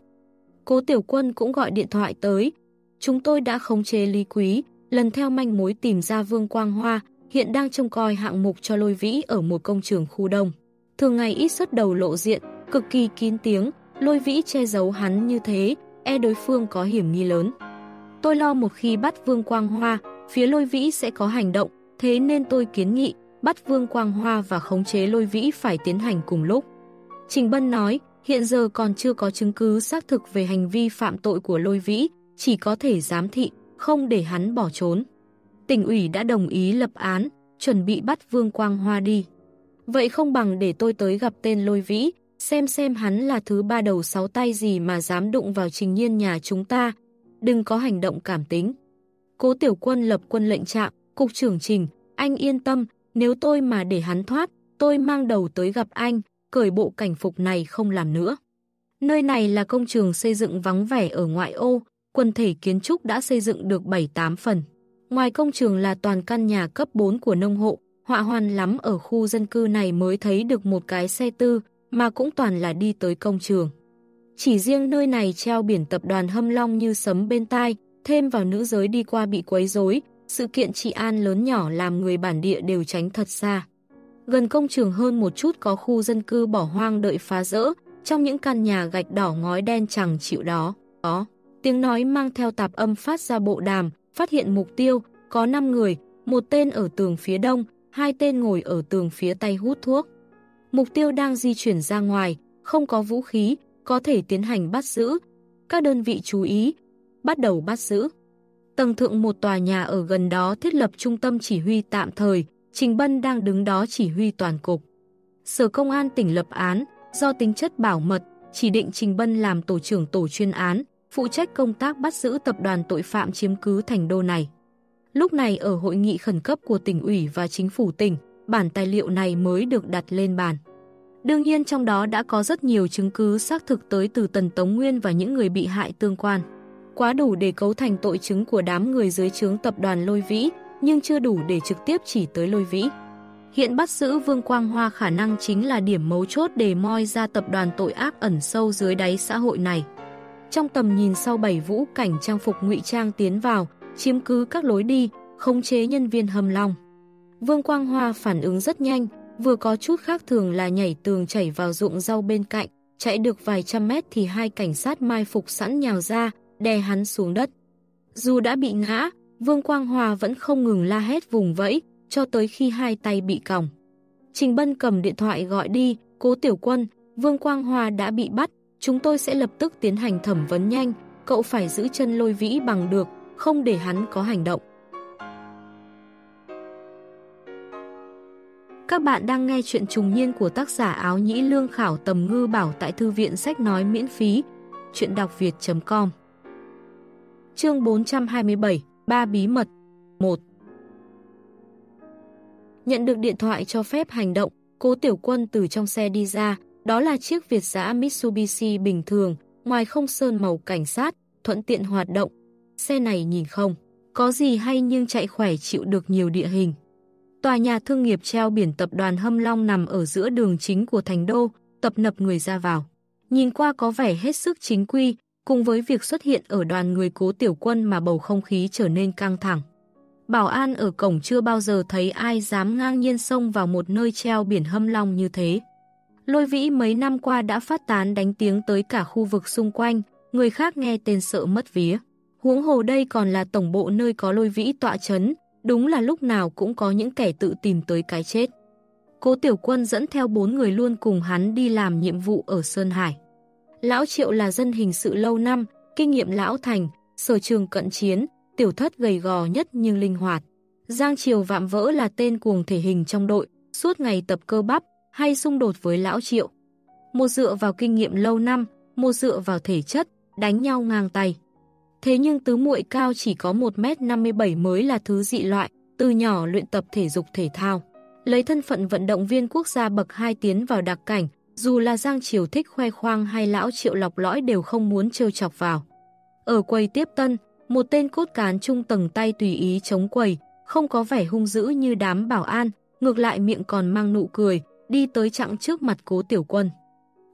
Cố Tiểu Quân cũng gọi điện thoại tới. Chúng tôi đã khống chế Lý Quý, lần theo manh mối tìm ra Vương Quang Hoa, hiện đang trông coi hạng mục cho lôi vĩ ở một công trường khu đông. Thường ngày ít xuất đầu lộ diện, cực kỳ kín tiếng, lôi vĩ che giấu hắn như thế, e đối phương có hiểm nghi lớn. Tôi lo một khi bắt Vương Quang Hoa, phía lôi vĩ sẽ có hành động, thế nên tôi kiến nghị bắt Vương Quang Hoa và khống chế lôi vĩ phải tiến hành cùng lúc. Trình Bân nói, hiện giờ còn chưa có chứng cứ xác thực về hành vi phạm tội của lôi vĩ, chỉ có thể giám thị, không để hắn bỏ trốn. Tỉnh ủy đã đồng ý lập án, chuẩn bị bắt Vương Quang Hoa đi. Vậy không bằng để tôi tới gặp tên lôi vĩ, xem xem hắn là thứ ba đầu sáu tay gì mà dám đụng vào trình nhiên nhà chúng ta. Đừng có hành động cảm tính. Cố tiểu quân lập quân lệnh trạng, cục trưởng trình, anh yên tâm, nếu tôi mà để hắn thoát, tôi mang đầu tới gặp anh, cởi bộ cảnh phục này không làm nữa. Nơi này là công trường xây dựng vắng vẻ ở ngoại ô, quần thể kiến trúc đã xây dựng được 7-8 phần. Ngoài công trường là toàn căn nhà cấp 4 của nông hộ, họa hoàn lắm ở khu dân cư này mới thấy được một cái xe tư, mà cũng toàn là đi tới công trường. Chỉ riêng nơi này treo biển tập đoàn Hâm Long như sấm bên tai, thêm vào nữ giới đi qua bị quấy rối, sự kiện trị an lớn nhỏ làm người bản địa đều tránh thật xa. Gần công trường hơn một chút có khu dân cư bỏ hoang đợi phá rỡ, trong những căn nhà gạch đỏ ngói đen chẳng chịu đó. Có tiếng nói mang theo tạp âm phát ra bộ đàm, phát hiện mục tiêu, có 5 người, một tên ở tường phía đông, hai tên ngồi ở tường phía tây hút thuốc. Mục tiêu đang di chuyển ra ngoài, không có vũ khí, có thể tiến hành bắt giữ. Các đơn vị chú ý, bắt đầu bắt giữ. Tầng thượng một tòa nhà ở gần đó thiết lập trung tâm chỉ huy tạm thời, Trình Bân đang đứng đó chỉ huy toàn cục. Sở Công an tỉnh lập án, do tính chất bảo mật, chỉ định Trình Bân làm tổ trưởng tổ chuyên án, phụ trách công tác bắt giữ tập đoàn tội phạm chiếm cứ thành đô này. Lúc này ở hội nghị khẩn cấp của tỉnh ủy và chính phủ tỉnh, bản tài liệu này mới được đặt lên bàn. Đương nhiên trong đó đã có rất nhiều chứng cứ xác thực tới từ Tần Tống Nguyên và những người bị hại tương quan. Quá đủ để cấu thành tội chứng của đám người dưới trướng tập đoàn Lôi Vĩ, nhưng chưa đủ để trực tiếp chỉ tới Lôi Vĩ. Hiện bắt giữ Vương Quang Hoa khả năng chính là điểm mấu chốt để moi ra tập đoàn tội ác ẩn sâu dưới đáy xã hội này. Trong tầm nhìn sau bảy vũ cảnh trang phục ngụy trang tiến vào, chiếm cứ các lối đi, khống chế nhân viên hầm long. Vương Quang Hoa phản ứng rất nhanh, vừa có chút khác thường là nhảy tường chảy vào ruộng rau bên cạnh, chạy được vài trăm mét thì hai cảnh sát mai phục sẵn nhào ra, đè hắn xuống đất. Dù đã bị ngã, Vương Quang Hòa vẫn không ngừng la hét vùng vẫy, cho tới khi hai tay bị còng. Trình Bân cầm điện thoại gọi đi, cố tiểu quân, Vương Quang Hòa đã bị bắt, chúng tôi sẽ lập tức tiến hành thẩm vấn nhanh, cậu phải giữ chân lôi vĩ bằng được, không để hắn có hành động. Các bạn đang nghe chuyện trùng niên của tác giả áo nhĩ lương khảo tầm ngư bảo tại thư viện sách nói miễn phí, chuyện đọc việt.com Chương 427, ba bí mật 1 Nhận được điện thoại cho phép hành động, cố tiểu quân từ trong xe đi ra, đó là chiếc Việt giã Mitsubishi bình thường, ngoài không sơn màu cảnh sát, thuận tiện hoạt động. Xe này nhìn không, có gì hay nhưng chạy khỏe chịu được nhiều địa hình. Tòa nhà thương nghiệp treo biển tập đoàn Hâm Long nằm ở giữa đường chính của thành đô, tập nập người ra vào. Nhìn qua có vẻ hết sức chính quy, cùng với việc xuất hiện ở đoàn người cố tiểu quân mà bầu không khí trở nên căng thẳng. Bảo an ở cổng chưa bao giờ thấy ai dám ngang nhiên xông vào một nơi treo biển hâm long như thế. Lôi vĩ mấy năm qua đã phát tán đánh tiếng tới cả khu vực xung quanh, người khác nghe tên sợ mất vía. Huống hồ đây còn là tổng bộ nơi có lôi vĩ tọa chấn, đúng là lúc nào cũng có những kẻ tự tìm tới cái chết. Cố Tiểu Quân dẫn theo bốn người luôn cùng hắn đi làm nhiệm vụ ở Sơn Hải. Lão Triệu là dân hình sự lâu năm, kinh nghiệm lão thành, sở trường cận chiến, tiểu thất gầy gò nhất nhưng linh hoạt. Giang Triều vạm vỡ là tên cuồng thể hình trong đội, suốt ngày tập cơ bắp, hay xung đột với lão Triệu. Một dựa vào kinh nghiệm lâu năm, một dựa vào thể chất, đánh nhau ngang tay. Thế nhưng tứ muội cao chỉ có 1m57 mới là thứ dị loại, từ nhỏ luyện tập thể dục thể thao. Lấy thân phận vận động viên quốc gia bậc 2 tiến vào đặc cảnh, dù là Giang Triều thích khoe khoang hay lão triệu lọc lõi đều không muốn trêu chọc vào. Ở quầy tiếp tân, một tên cốt cán trung tầng tay tùy ý chống quầy, không có vẻ hung dữ như đám bảo an, ngược lại miệng còn mang nụ cười, đi tới chặng trước mặt cố tiểu quân.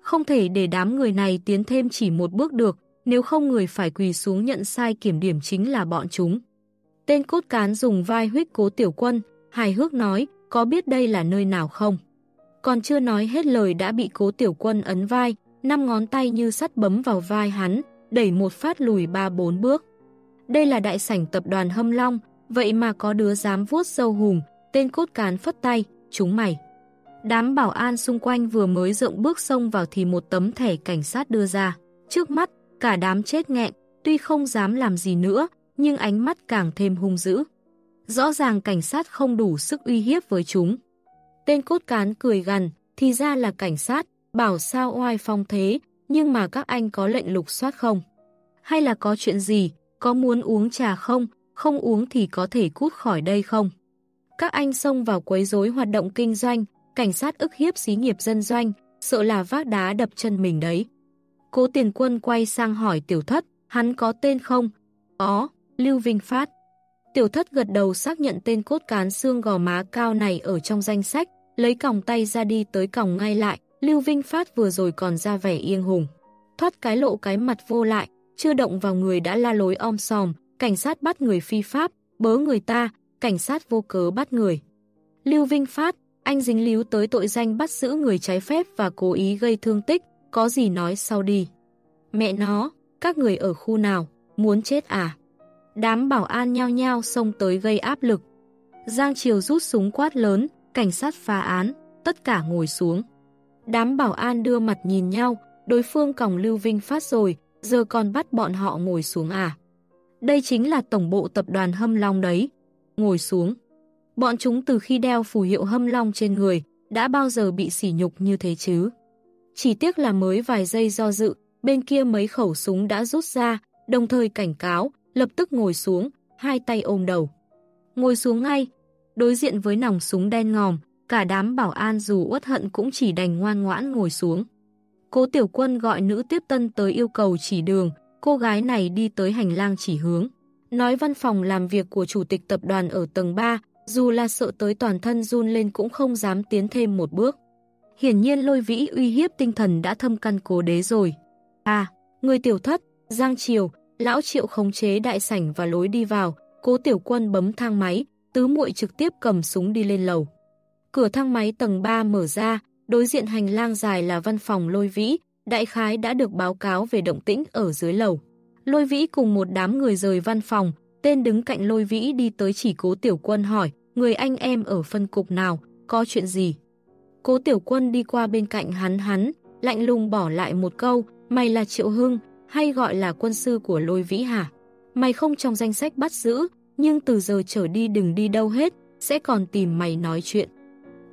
Không thể để đám người này tiến thêm chỉ một bước được, nếu không người phải quỳ xuống nhận sai kiểm điểm chính là bọn chúng. Tên cốt cán dùng vai huyết cố tiểu quân, hài hước nói, có biết đây là nơi nào không? Còn chưa nói hết lời đã bị cố tiểu quân ấn vai, năm ngón tay như sắt bấm vào vai hắn, đẩy một phát lùi ba bốn bước. Đây là đại sảnh tập đoàn Hâm Long, vậy mà có đứa dám vuốt sâu hùng, tên cốt cán phất tay, chúng mày. Đám bảo an xung quanh vừa mới rộng bước xông vào thì một tấm thẻ cảnh sát đưa ra. Trước mắt, cả đám chết nghẹn, tuy không dám làm gì nữa, nhưng ánh mắt càng thêm hung dữ. Rõ ràng cảnh sát không đủ sức uy hiếp với chúng. Tên cốt cán cười gằn, thì ra là cảnh sát, bảo sao oai phong thế, nhưng mà các anh có lệnh lục soát không? Hay là có chuyện gì, có muốn uống trà không, không uống thì có thể cút khỏi đây không? Các anh xông vào quấy rối hoạt động kinh doanh, cảnh sát ức hiếp xí nghiệp dân doanh, sợ là vác đá đập chân mình đấy. Cố tiền quân quay sang hỏi tiểu thất, hắn có tên không? Có, Lưu Vinh Phát. Tiểu thất gật đầu xác nhận tên cốt cán xương gò má cao này ở trong danh sách, lấy còng tay ra đi tới còng ngay lại, Lưu Vinh Phát vừa rồi còn ra vẻ yên hùng. Thoát cái lộ cái mặt vô lại, chưa động vào người đã la lối om sòm, cảnh sát bắt người phi pháp, bớ người ta, cảnh sát vô cớ bắt người. Lưu Vinh Phát, anh dính líu tới tội danh bắt giữ người trái phép và cố ý gây thương tích, có gì nói sau đi. Mẹ nó, các người ở khu nào, muốn chết à? Đám bảo an nhao nhao xông tới gây áp lực. Giang Triều rút súng quát lớn, cảnh sát phá án, tất cả ngồi xuống. Đám bảo an đưa mặt nhìn nhau, đối phương còng Lưu Vinh Phát rồi, giờ còn bắt bọn họ ngồi xuống à. Đây chính là tổng bộ tập đoàn Hâm Long đấy. Ngồi xuống. Bọn chúng từ khi đeo phù hiệu Hâm Long trên người, đã bao giờ bị sỉ nhục như thế chứ? Chỉ tiếc là mới vài giây do dự, bên kia mấy khẩu súng đã rút ra, đồng thời cảnh cáo, lập tức ngồi xuống, hai tay ôm đầu. Ngồi xuống ngay, đối diện với nòng súng đen ngòm, cả đám bảo an dù uất hận cũng chỉ đành ngoan ngoãn ngồi xuống. Cố tiểu quân gọi nữ tiếp tân tới yêu cầu chỉ đường, cô gái này đi tới hành lang chỉ hướng. Nói văn phòng làm việc của chủ tịch tập đoàn ở tầng 3, dù là sợ tới toàn thân run lên cũng không dám tiến thêm một bước. Hiển nhiên lôi vĩ uy hiếp tinh thần đã thâm căn cố đế rồi. À, người tiểu thất, Giang Triều, lão triệu khống chế đại sảnh và lối đi vào, cố tiểu quân bấm thang máy, tứ muội trực tiếp cầm súng đi lên lầu. Cửa thang máy tầng 3 mở ra, đối diện hành lang dài là văn phòng lôi vĩ, đại khái đã được báo cáo về động tĩnh ở dưới lầu. Lôi vĩ cùng một đám người rời văn phòng, tên đứng cạnh lôi vĩ đi tới chỉ cố tiểu quân hỏi, người anh em ở phân cục nào, có chuyện gì? Cố tiểu quân đi qua bên cạnh hắn hắn, lạnh lùng bỏ lại một câu, mày là Triệu Hưng, hay gọi là quân sư của lôi vĩ hả? Mày không trong danh sách bắt giữ, nhưng từ giờ trở đi đừng đi đâu hết, sẽ còn tìm mày nói chuyện.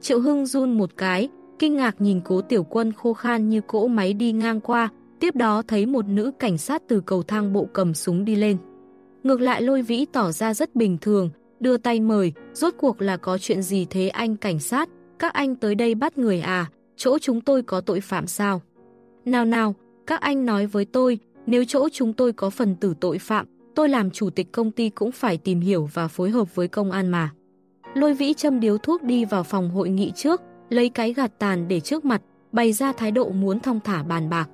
Triệu Hưng run một cái, kinh ngạc nhìn cố tiểu quân khô khan như cỗ máy đi ngang qua, tiếp đó thấy một nữ cảnh sát từ cầu thang bộ cầm súng đi lên. Ngược lại lôi vĩ tỏ ra rất bình thường, đưa tay mời, rốt cuộc là có chuyện gì thế anh cảnh sát, các anh tới đây bắt người à, chỗ chúng tôi có tội phạm sao? Nào nào, các anh nói với tôi, nếu chỗ chúng tôi có phần tử tội phạm, tôi làm chủ tịch công ty cũng phải tìm hiểu và phối hợp với công an mà. Lôi vĩ châm điếu thuốc đi vào phòng hội nghị trước, lấy cái gạt tàn để trước mặt, bày ra thái độ muốn thông thả bàn bạc.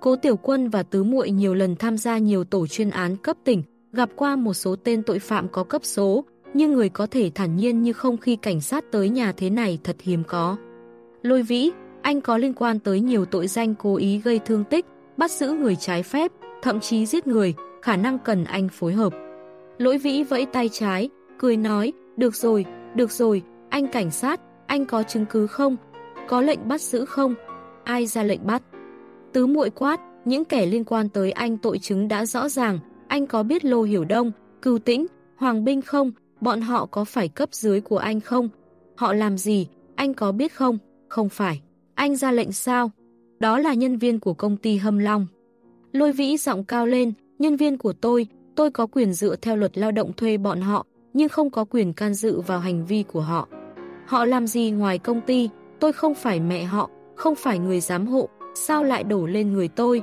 Cố Tiểu Quân và Tứ muội nhiều lần tham gia nhiều tổ chuyên án cấp tỉnh, gặp qua một số tên tội phạm có cấp số, nhưng người có thể thản nhiên như không khi cảnh sát tới nhà thế này thật hiếm có. Lôi Vĩ, anh có liên quan tới nhiều tội danh cố ý gây thương tích, bắt giữ người trái phép, thậm chí giết người, khả năng cần anh phối hợp. Lỗi Vĩ vẫy tay trái, cười nói, được rồi, được rồi, anh cảnh sát, anh có chứng cứ không? Có lệnh bắt giữ không? Ai ra lệnh bắt? Tứ muội quát, những kẻ liên quan tới anh tội chứng đã rõ ràng, anh có biết Lô Hiểu Đông, Cưu Tĩnh, Hoàng Binh không? Bọn họ có phải cấp dưới của anh không? Họ làm gì? Anh có biết không? Không phải. Anh ra lệnh sao? Đó là nhân viên của công ty Hâm Long. Lôi vĩ giọng cao lên, nhân viên của tôi, tôi có quyền dựa theo luật lao động thuê bọn họ, nhưng không có quyền can dự vào hành vi của họ. Họ làm gì ngoài công ty, tôi không phải mẹ họ, không phải người giám hộ, sao lại đổ lên người tôi?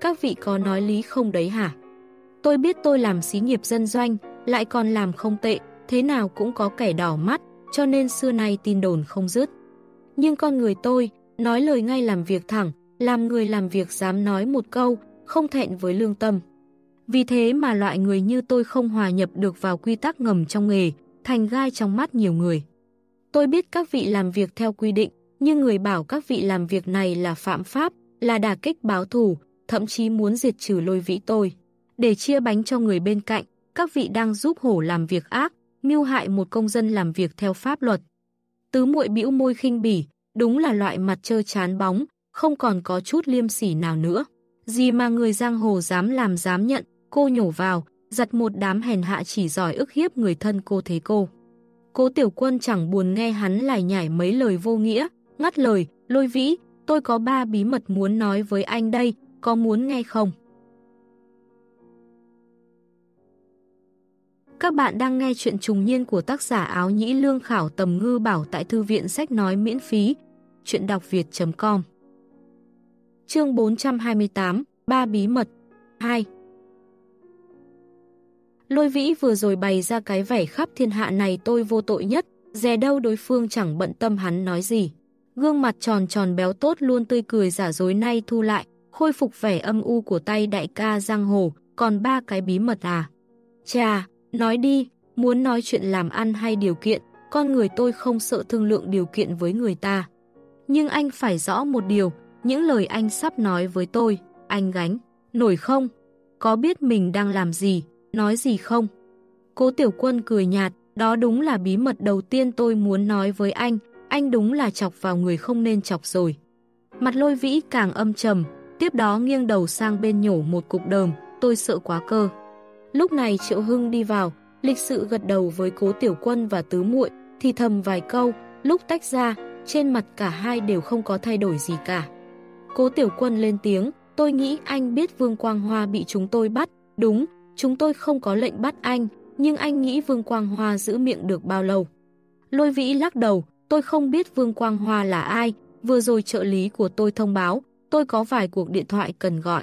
Các vị có nói lý không đấy hả? Tôi biết tôi làm xí nghiệp dân doanh, lại còn làm không tệ, thế nào cũng có kẻ đỏ mắt, cho nên xưa nay tin đồn không dứt. Nhưng con người tôi, nói lời ngay làm việc thẳng, làm người làm việc dám nói một câu, không thẹn với lương tâm. Vì thế mà loại người như tôi không hòa nhập được vào quy tắc ngầm trong nghề, thành gai trong mắt nhiều người. Tôi biết các vị làm việc theo quy định, nhưng người bảo các vị làm việc này là phạm pháp, là đả kích báo thù, thậm chí muốn diệt trừ lôi vĩ tôi. Để chia bánh cho người bên cạnh, các vị đang giúp hổ làm việc ác, mưu hại một công dân làm việc theo pháp luật. Tứ muội bĩu môi khinh bỉ, đúng là loại mặt trơ chán bóng, không còn có chút liêm sỉ nào nữa. Gì mà người giang hồ dám làm dám nhận, cô nhổ vào, giặt một đám hèn hạ chỉ giỏi ức hiếp người thân cô thế cô. Cố tiểu quân chẳng buồn nghe hắn lại nhảy mấy lời vô nghĩa, ngắt lời, lôi vĩ, tôi có ba bí mật muốn nói với anh đây, có muốn nghe không? Các bạn đang nghe chuyện trùng niên của tác giả áo nhĩ lương khảo tầm ngư bảo tại thư viện sách nói miễn phí. Chuyện đọc việt.com Chương 428 Ba bí mật 2 Lôi vĩ vừa rồi bày ra cái vẻ khắp thiên hạ này tôi vô tội nhất, dè đâu đối phương chẳng bận tâm hắn nói gì. Gương mặt tròn tròn béo tốt luôn tươi cười giả dối nay thu lại, khôi phục vẻ âm u của tay đại ca giang hồ, còn ba cái bí mật à. Chà, nói đi, muốn nói chuyện làm ăn hay điều kiện, con người tôi không sợ thương lượng điều kiện với người ta. Nhưng anh phải rõ một điều, những lời anh sắp nói với tôi, anh gánh, nổi không? Có biết mình đang làm gì, nói gì không? Cố tiểu quân cười nhạt, đó đúng là bí mật đầu tiên tôi muốn nói với anh, anh đúng là chọc vào người không nên chọc rồi. Mặt lôi vĩ càng âm trầm, tiếp đó nghiêng đầu sang bên nhổ một cục đờm, tôi sợ quá cơ. Lúc này Triệu Hưng đi vào, lịch sự gật đầu với cố tiểu quân và tứ muội thì thầm vài câu, lúc tách ra, trên mặt cả hai đều không có thay đổi gì cả. Cố tiểu quân lên tiếng, tôi nghĩ anh biết Vương Quang Hoa bị chúng tôi bắt, đúng, chúng tôi không có lệnh bắt anh, nhưng anh nghĩ Vương Quang Hoa giữ miệng được bao lâu. Lôi vĩ lắc đầu, tôi không biết Vương Quang Hoa là ai, vừa rồi trợ lý của tôi thông báo, tôi có vài cuộc điện thoại cần gọi.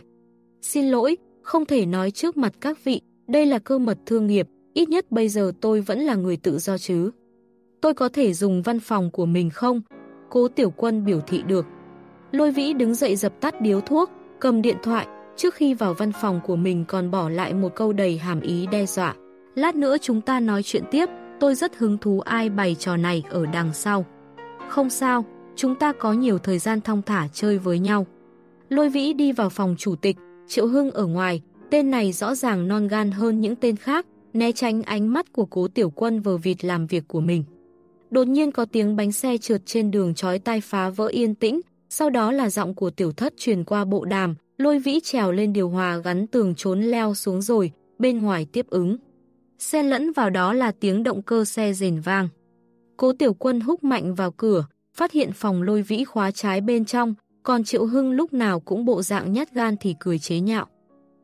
Xin lỗi, không thể nói trước mặt các vị, đây là cơ mật thương nghiệp, ít nhất bây giờ tôi vẫn là người tự do chứ. Tôi có thể dùng văn phòng của mình không? Cố tiểu quân biểu thị được. Lôi vĩ đứng dậy dập tắt điếu thuốc, cầm điện thoại, trước khi vào văn phòng của mình còn bỏ lại một câu đầy hàm ý đe dọa. Lát nữa chúng ta nói chuyện tiếp, tôi rất hứng thú ai bày trò này ở đằng sau. Không sao, chúng ta có nhiều thời gian thong thả chơi với nhau. Lôi vĩ đi vào phòng chủ tịch, Triệu Hưng ở ngoài, tên này rõ ràng non gan hơn những tên khác, né tránh ánh mắt của cố tiểu quân vờ vịt làm việc của mình. Đột nhiên có tiếng bánh xe trượt trên đường chói tai phá vỡ yên tĩnh, sau đó là giọng của tiểu thất truyền qua bộ đàm, lôi vĩ trèo lên điều hòa gắn tường trốn leo xuống rồi, bên ngoài tiếp ứng. Xe lẫn vào đó là tiếng động cơ xe rền vang. Cố tiểu quân húc mạnh vào cửa, phát hiện phòng lôi vĩ khóa trái bên trong, còn Triệu Hưng lúc nào cũng bộ dạng nhát gan thì cười chế nhạo.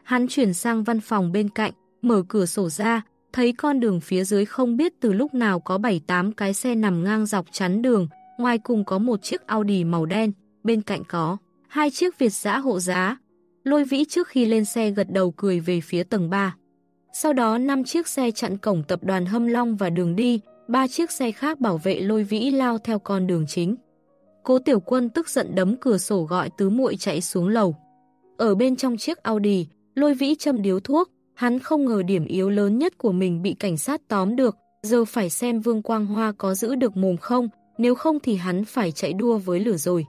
Hắn chuyển sang văn phòng bên cạnh, mở cửa sổ ra, thấy con đường phía dưới không biết từ lúc nào có 7-8 cái xe nằm ngang dọc chắn đường, ngoài cùng có một chiếc Audi màu đen, bên cạnh có hai chiếc Việt giã hộ giá. Lôi vĩ trước khi lên xe gật đầu cười về phía tầng 3. Sau đó 5 chiếc xe chặn cổng tập đoàn Hâm Long và đường đi, ba chiếc xe khác bảo vệ lôi vĩ lao theo con đường chính. Cố tiểu quân tức giận đấm cửa sổ gọi tứ muội chạy xuống lầu. ở bên trong chiếc Audi, lôi vĩ châm điếu thuốc, hắn không ngờ điểm yếu lớn nhất của mình bị cảnh sát tóm được, giờ phải xem Vương Quang Hoa có giữ được mồm không, nếu không thì hắn phải chạy đua với lửa rồi.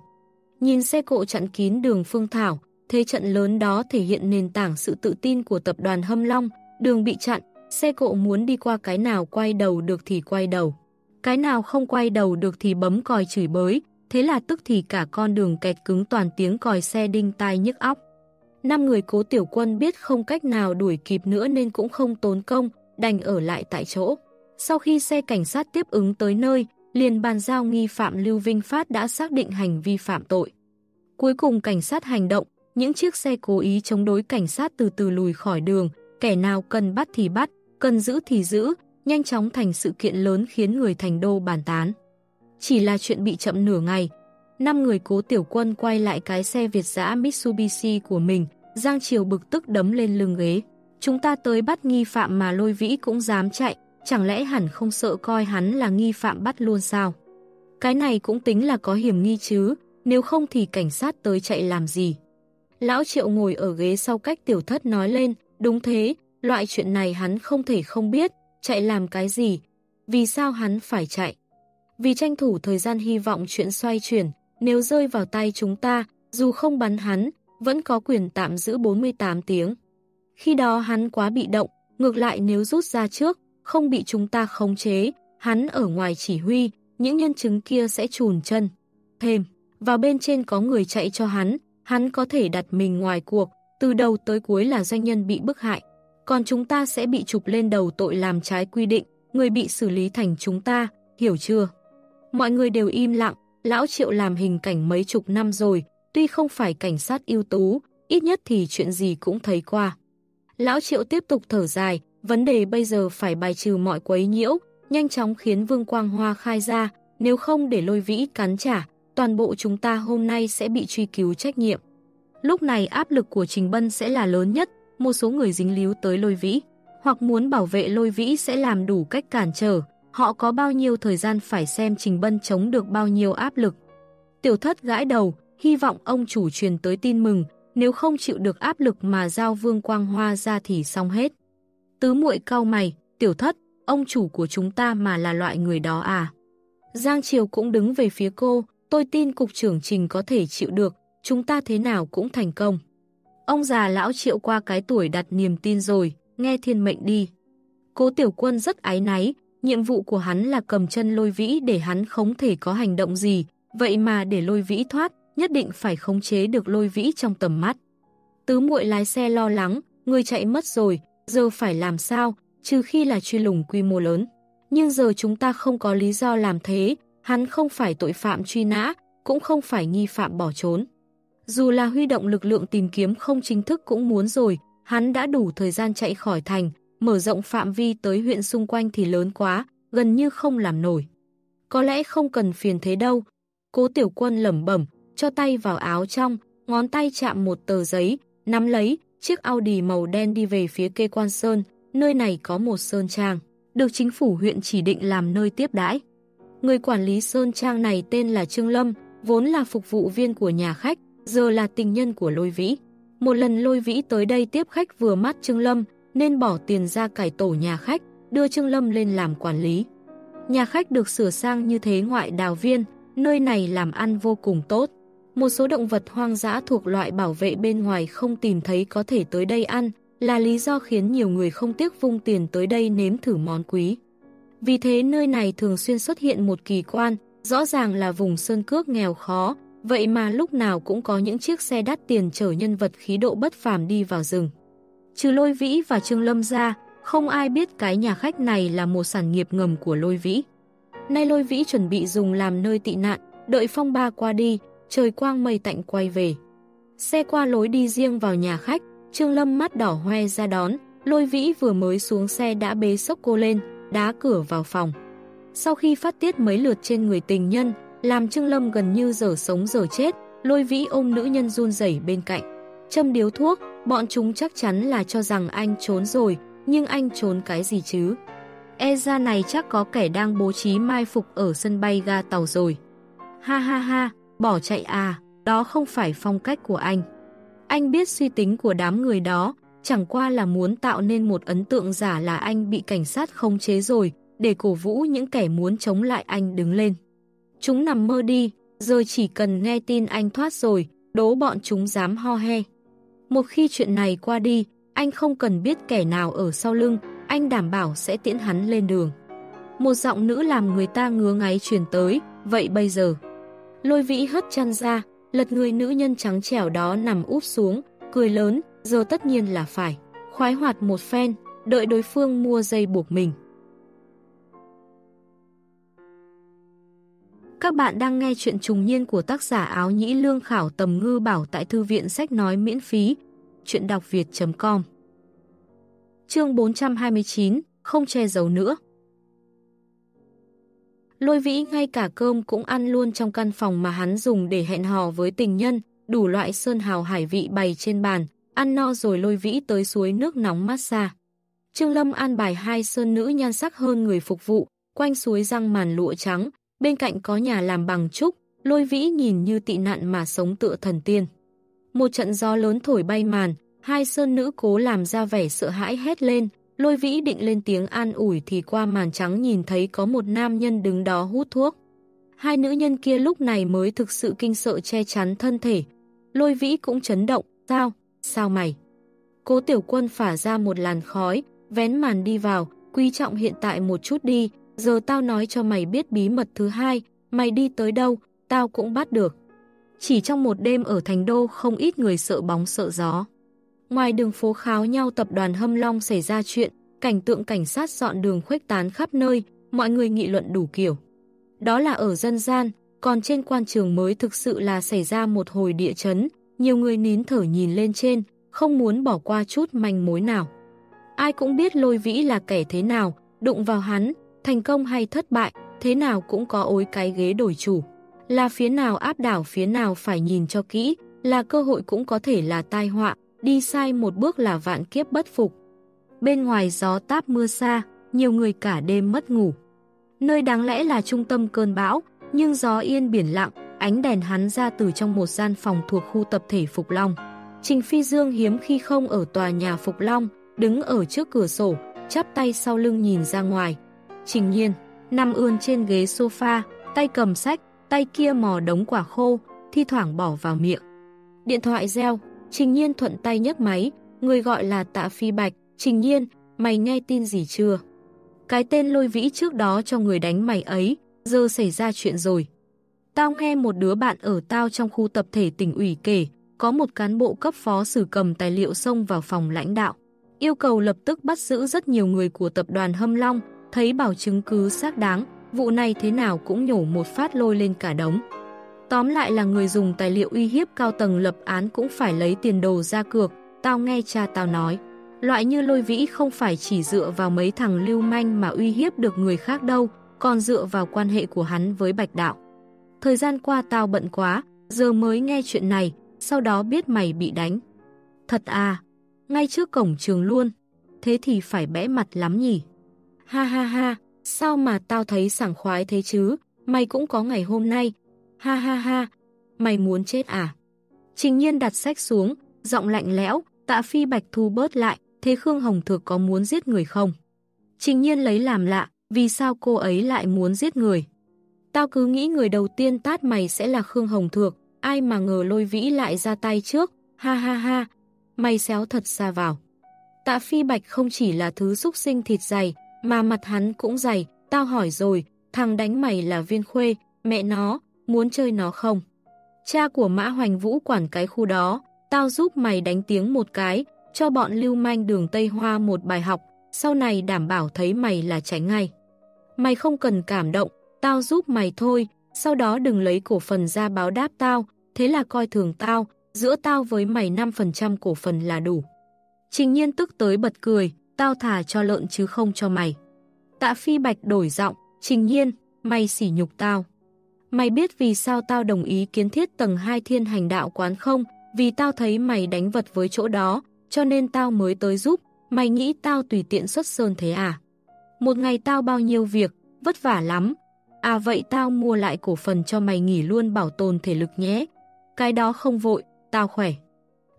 Nhìn xe cộ chặn kín đường Phương Thảo, thế trận lớn đó thể hiện nền tảng sự tự tin của tập đoàn Hâm Long, đường bị chặn, xe cộ muốn đi qua cái nào quay đầu được thì quay đầu. Cái nào không quay đầu được thì bấm còi chửi bới, thế là tức thì cả con đường kẹt cứng toàn tiếng còi xe đinh tai nhức óc. Năm người cố tiểu quân biết không cách nào đuổi kịp nữa nên cũng không tốn công, đành ở lại tại chỗ. Sau khi xe cảnh sát tiếp ứng tới nơi, liền bàn giao nghi phạm Lưu Vinh Phát đã xác định hành vi phạm tội. Cuối cùng cảnh sát hành động, những chiếc xe cố ý chống đối cảnh sát từ từ lùi khỏi đường, kẻ nào cần bắt thì bắt, cần giữ thì giữ, nhanh chóng thành sự kiện lớn khiến người thành đô bàn tán. Chỉ là chuyện bị chậm nửa ngày, năm người cố tiểu quân quay lại cái xe Việt giã Mitsubishi của mình, Giang Triều bực tức đấm lên lưng ghế. Chúng ta tới bắt nghi phạm mà lôi vĩ cũng dám chạy, chẳng lẽ hẳn không sợ coi hắn là nghi phạm bắt luôn sao? Cái này cũng tính là có hiểm nghi chứ, nếu không thì cảnh sát tới chạy làm gì? Lão Triệu ngồi ở ghế sau cách tiểu thất nói lên, đúng thế, loại chuyện này hắn không thể không biết, chạy làm cái gì? Vì sao hắn phải chạy? Vì tranh thủ thời gian hy vọng chuyện xoay chuyển, nếu rơi vào tay chúng ta, dù không bắn hắn, vẫn có quyền tạm giữ 48 tiếng. Khi đó hắn quá bị động, ngược lại nếu rút ra trước, không bị chúng ta khống chế, hắn ở ngoài chỉ huy, những nhân chứng kia sẽ chùn chân. Thêm, vào bên trên có người chạy cho hắn, hắn có thể đặt mình ngoài cuộc, từ đầu tới cuối là doanh nhân bị bức hại. Còn chúng ta sẽ bị chụp lên đầu tội làm trái quy định, người bị xử lý thành chúng ta, hiểu chưa? Mọi người đều im lặng, lão triệu làm hình cảnh mấy chục năm rồi, tuy không phải cảnh sát ưu tú, ít nhất thì chuyện gì cũng thấy qua. Lão triệu tiếp tục thở dài, vấn đề bây giờ phải bài trừ mọi quấy nhiễu, nhanh chóng khiến Vương Quang Hoa khai ra, nếu không để lôi vĩ cắn trả, toàn bộ chúng ta hôm nay sẽ bị truy cứu trách nhiệm. Lúc này áp lực của Trình Bân sẽ là lớn nhất, một số người dính líu tới lôi vĩ, hoặc muốn bảo vệ lôi vĩ sẽ làm đủ cách cản trở, họ có bao nhiêu thời gian phải xem Trình Bân chống được bao nhiêu áp lực. Tiểu thất gãi đầu, hy vọng ông chủ truyền tới tin mừng, nếu không chịu được áp lực mà giao vương quang hoa ra thì xong hết. Tứ muội cau mày, tiểu thất, ông chủ của chúng ta mà là loại người đó à? Giang Triều cũng đứng về phía cô, tôi tin cục trưởng Trình có thể chịu được, chúng ta thế nào cũng thành công. Ông già lão triệu qua cái tuổi đặt niềm tin rồi, nghe thiên mệnh đi. Cố tiểu quân rất ái náy, nhiệm vụ của hắn là cầm chân lôi vĩ để hắn không thể có hành động gì, vậy mà để lôi vĩ thoát, nhất định phải khống chế được lôi vĩ trong tầm mắt. Tứ muội lái xe lo lắng, người chạy mất rồi, giờ phải làm sao, trừ khi là truy lùng quy mô lớn. Nhưng giờ chúng ta không có lý do làm thế, hắn không phải tội phạm truy nã, cũng không phải nghi phạm bỏ trốn. Dù là huy động lực lượng tìm kiếm không chính thức cũng muốn rồi, hắn đã đủ thời gian chạy khỏi thành, mở rộng phạm vi tới huyện xung quanh thì lớn quá, gần như không làm nổi. Có lẽ không cần phiền thế đâu. Cố tiểu quân lẩm bẩm, cho tay vào áo trong, ngón tay chạm một tờ giấy, nắm lấy, chiếc Audi màu đen đi về phía kê quan sơn, nơi này có một sơn trang, được chính phủ huyện chỉ định làm nơi tiếp đãi. Người quản lý sơn trang này tên là Trương Lâm, vốn là phục vụ viên của nhà khách, giờ là tình nhân của Lôi Vĩ. Một lần Lôi Vĩ tới đây tiếp khách vừa mắt Trương Lâm, nên bỏ tiền ra cải tổ nhà khách, đưa Trương Lâm lên làm quản lý. Nhà khách được sửa sang như thế ngoại đào viên, nơi này làm ăn vô cùng tốt. Một số động vật hoang dã thuộc loại bảo vệ bên ngoài không tìm thấy có thể tới đây ăn, là lý do khiến nhiều người không tiếc vung tiền tới đây nếm thử món quý. Vì thế nơi này thường xuyên xuất hiện một kỳ quan, rõ ràng là vùng sơn cước nghèo khó, vậy mà lúc nào cũng có những chiếc xe đắt tiền chở nhân vật khí độ bất phàm đi vào rừng. Trừ Lôi Vĩ và Trương Lâm ra, không ai biết cái nhà khách này là một sản nghiệp ngầm của Lôi Vĩ. Nay Lôi Vĩ chuẩn bị dùng làm nơi tị nạn, đợi phong ba qua đi, trời quang mây tạnh quay về. Xe qua lối đi riêng vào nhà khách, Trương Lâm mắt đỏ hoe ra đón, Lôi Vĩ vừa mới xuống xe đã bế sốc cô lên, đá cửa vào phòng. Sau khi phát tiết mấy lượt trên người tình nhân, làm Trương Lâm gần như dở sống dở chết, Lôi Vĩ ôm nữ nhân run rẩy bên cạnh. Châm điếu thuốc, bọn chúng chắc chắn là cho rằng anh trốn rồi, nhưng anh trốn cái gì chứ? E ra này chắc có kẻ đang bố trí mai phục ở sân bay ga tàu rồi. Ha ha ha, bỏ chạy à, đó không phải phong cách của anh. Anh biết suy tính của đám người đó, chẳng qua là muốn tạo nên một ấn tượng giả là anh bị cảnh sát không chế rồi, để cổ vũ những kẻ muốn chống lại anh đứng lên. Chúng nằm mơ đi, rồi chỉ cần nghe tin anh thoát rồi, đố bọn chúng dám ho he. Một khi chuyện này qua đi, anh không cần biết kẻ nào ở sau lưng, anh đảm bảo sẽ tiễn hắn lên đường. Một giọng nữ làm người ta ngứa ngáy truyền tới, vậy bây giờ. Lôi vĩ hất chăn ra, lật người nữ nhân trắng trẻo đó nằm úp xuống, cười lớn, giờ tất nhiên là phải. Khoái hoạt một phen, đợi đối phương mua dây buộc mình. Các bạn đang nghe chuyện trùng niên của tác giả áo nhĩ lương khảo tầm ngư bảo tại thư viện sách nói miễn phí. Chuyện đọc việt.com Chương 429 Không che giấu nữa Lôi vĩ ngay cả cơm cũng ăn luôn trong căn phòng mà hắn dùng để hẹn hò với tình nhân, đủ loại sơn hào hải vị bày trên bàn, ăn no rồi lôi vĩ tới suối nước nóng massage. Trương Lâm an bài hai sơn nữ nhan sắc hơn người phục vụ, quanh suối răng màn lụa trắng, bên cạnh có nhà làm bằng trúc, lôi vĩ nhìn như tị nạn mà sống tựa thần tiên. Một trận gió lớn thổi bay màn, hai sơn nữ cố làm ra vẻ sợ hãi hét lên, lôi vĩ định lên tiếng an ủi thì qua màn trắng nhìn thấy có một nam nhân đứng đó hút thuốc. Hai nữ nhân kia lúc này mới thực sự kinh sợ che chắn thân thể. Lôi vĩ cũng chấn động, sao, sao mày? Cố tiểu quân phả ra một làn khói, vén màn đi vào, quý trọng hiện tại một chút đi, giờ tao nói cho mày biết bí mật thứ hai, mày đi tới đâu, tao cũng bắt được. Chỉ trong một đêm ở Thành Đô không ít người sợ bóng sợ gió. Ngoài đường phố kháo nhau tập đoàn Hâm Long xảy ra chuyện, cảnh tượng cảnh sát dọn đường khuếch tán khắp nơi, mọi người nghị luận đủ kiểu. Đó là ở dân gian, còn trên quan trường mới thực sự là xảy ra một hồi địa chấn, nhiều người nín thở nhìn lên trên, không muốn bỏ qua chút manh mối nào. Ai cũng biết lôi vĩ là kẻ thế nào, đụng vào hắn, thành công hay thất bại, thế nào cũng có ối cái ghế đổi chủ. Là phía nào áp đảo phía nào phải nhìn cho kỹ, là cơ hội cũng có thể là tai họa, đi sai một bước là vạn kiếp bất phục. Bên ngoài gió táp mưa xa, nhiều người cả đêm mất ngủ. Nơi đáng lẽ là trung tâm cơn bão, nhưng gió yên biển lặng, ánh đèn hắn ra từ trong một gian phòng thuộc khu tập thể Phục Long. Trình Phi Dương hiếm khi không ở tòa nhà Phục Long, đứng ở trước cửa sổ, chắp tay sau lưng nhìn ra ngoài. Trình Nhiên, nằm ươn trên ghế sofa, tay cầm sách, tay kia mò đống quả khô, thi thoảng bỏ vào miệng. Điện thoại reo, Trình Nhiên thuận tay nhấc máy, người gọi là Tạ Phi Bạch, Trình Nhiên, mày nghe tin gì chưa? Cái tên lôi vĩ trước đó cho người đánh mày ấy, giờ xảy ra chuyện rồi. Tao nghe một đứa bạn ở tao trong khu tập thể tỉnh ủy kể, có một cán bộ cấp phó xử cầm tài liệu xông vào phòng lãnh đạo. Yêu cầu lập tức bắt giữ rất nhiều người của tập đoàn Hâm Long, thấy bảo chứng cứ xác đáng, vụ này thế nào cũng nhổ một phát lôi lên cả đống. Tóm lại là người dùng tài liệu uy hiếp cao tầng lập án cũng phải lấy tiền đồ ra cược, tao nghe cha tao nói. Loại như lôi vĩ không phải chỉ dựa vào mấy thằng lưu manh mà uy hiếp được người khác đâu, còn dựa vào quan hệ của hắn với Bạch Đạo. Thời gian qua tao bận quá, giờ mới nghe chuyện này, sau đó biết mày bị đánh. Thật à, ngay trước cổng trường luôn, thế thì phải bẽ mặt lắm nhỉ. Ha ha ha, sao mà tao thấy sảng khoái thế chứ, mày cũng có ngày hôm nay, Ha ha ha, mày muốn chết à? Trình nhiên đặt sách xuống, giọng lạnh lẽo, tạ phi bạch thu bớt lại, thế Khương Hồng Thược có muốn giết người không? Trình nhiên lấy làm lạ, vì sao cô ấy lại muốn giết người? Tao cứ nghĩ người đầu tiên tát mày sẽ là Khương Hồng Thược, ai mà ngờ lôi vĩ lại ra tay trước, ha ha ha, mày xéo thật xa vào. Tạ phi bạch không chỉ là thứ xúc sinh thịt dày, mà mặt hắn cũng dày, tao hỏi rồi, thằng đánh mày là viên khuê, mẹ nó, muốn chơi nó không? Cha của Mã Hoành Vũ quản cái khu đó, tao giúp mày đánh tiếng một cái, cho bọn lưu manh đường Tây Hoa một bài học, sau này đảm bảo thấy mày là tránh ngay. Mày không cần cảm động, tao giúp mày thôi, sau đó đừng lấy cổ phần ra báo đáp tao, thế là coi thường tao, giữa tao với mày 5% cổ phần là đủ. Trình nhiên tức tới bật cười, tao thả cho lợn chứ không cho mày. Tạ Phi Bạch đổi giọng, Trình nhiên, mày sỉ nhục tao. Mày biết vì sao tao đồng ý kiến thiết tầng 2 thiên hành đạo quán không? Vì tao thấy mày đánh vật với chỗ đó, cho nên tao mới tới giúp. Mày nghĩ tao tùy tiện xuất sơn thế à? Một ngày tao bao nhiêu việc, vất vả lắm. À vậy tao mua lại cổ phần cho mày nghỉ luôn bảo tồn thể lực nhé. Cái đó không vội, tao khỏe.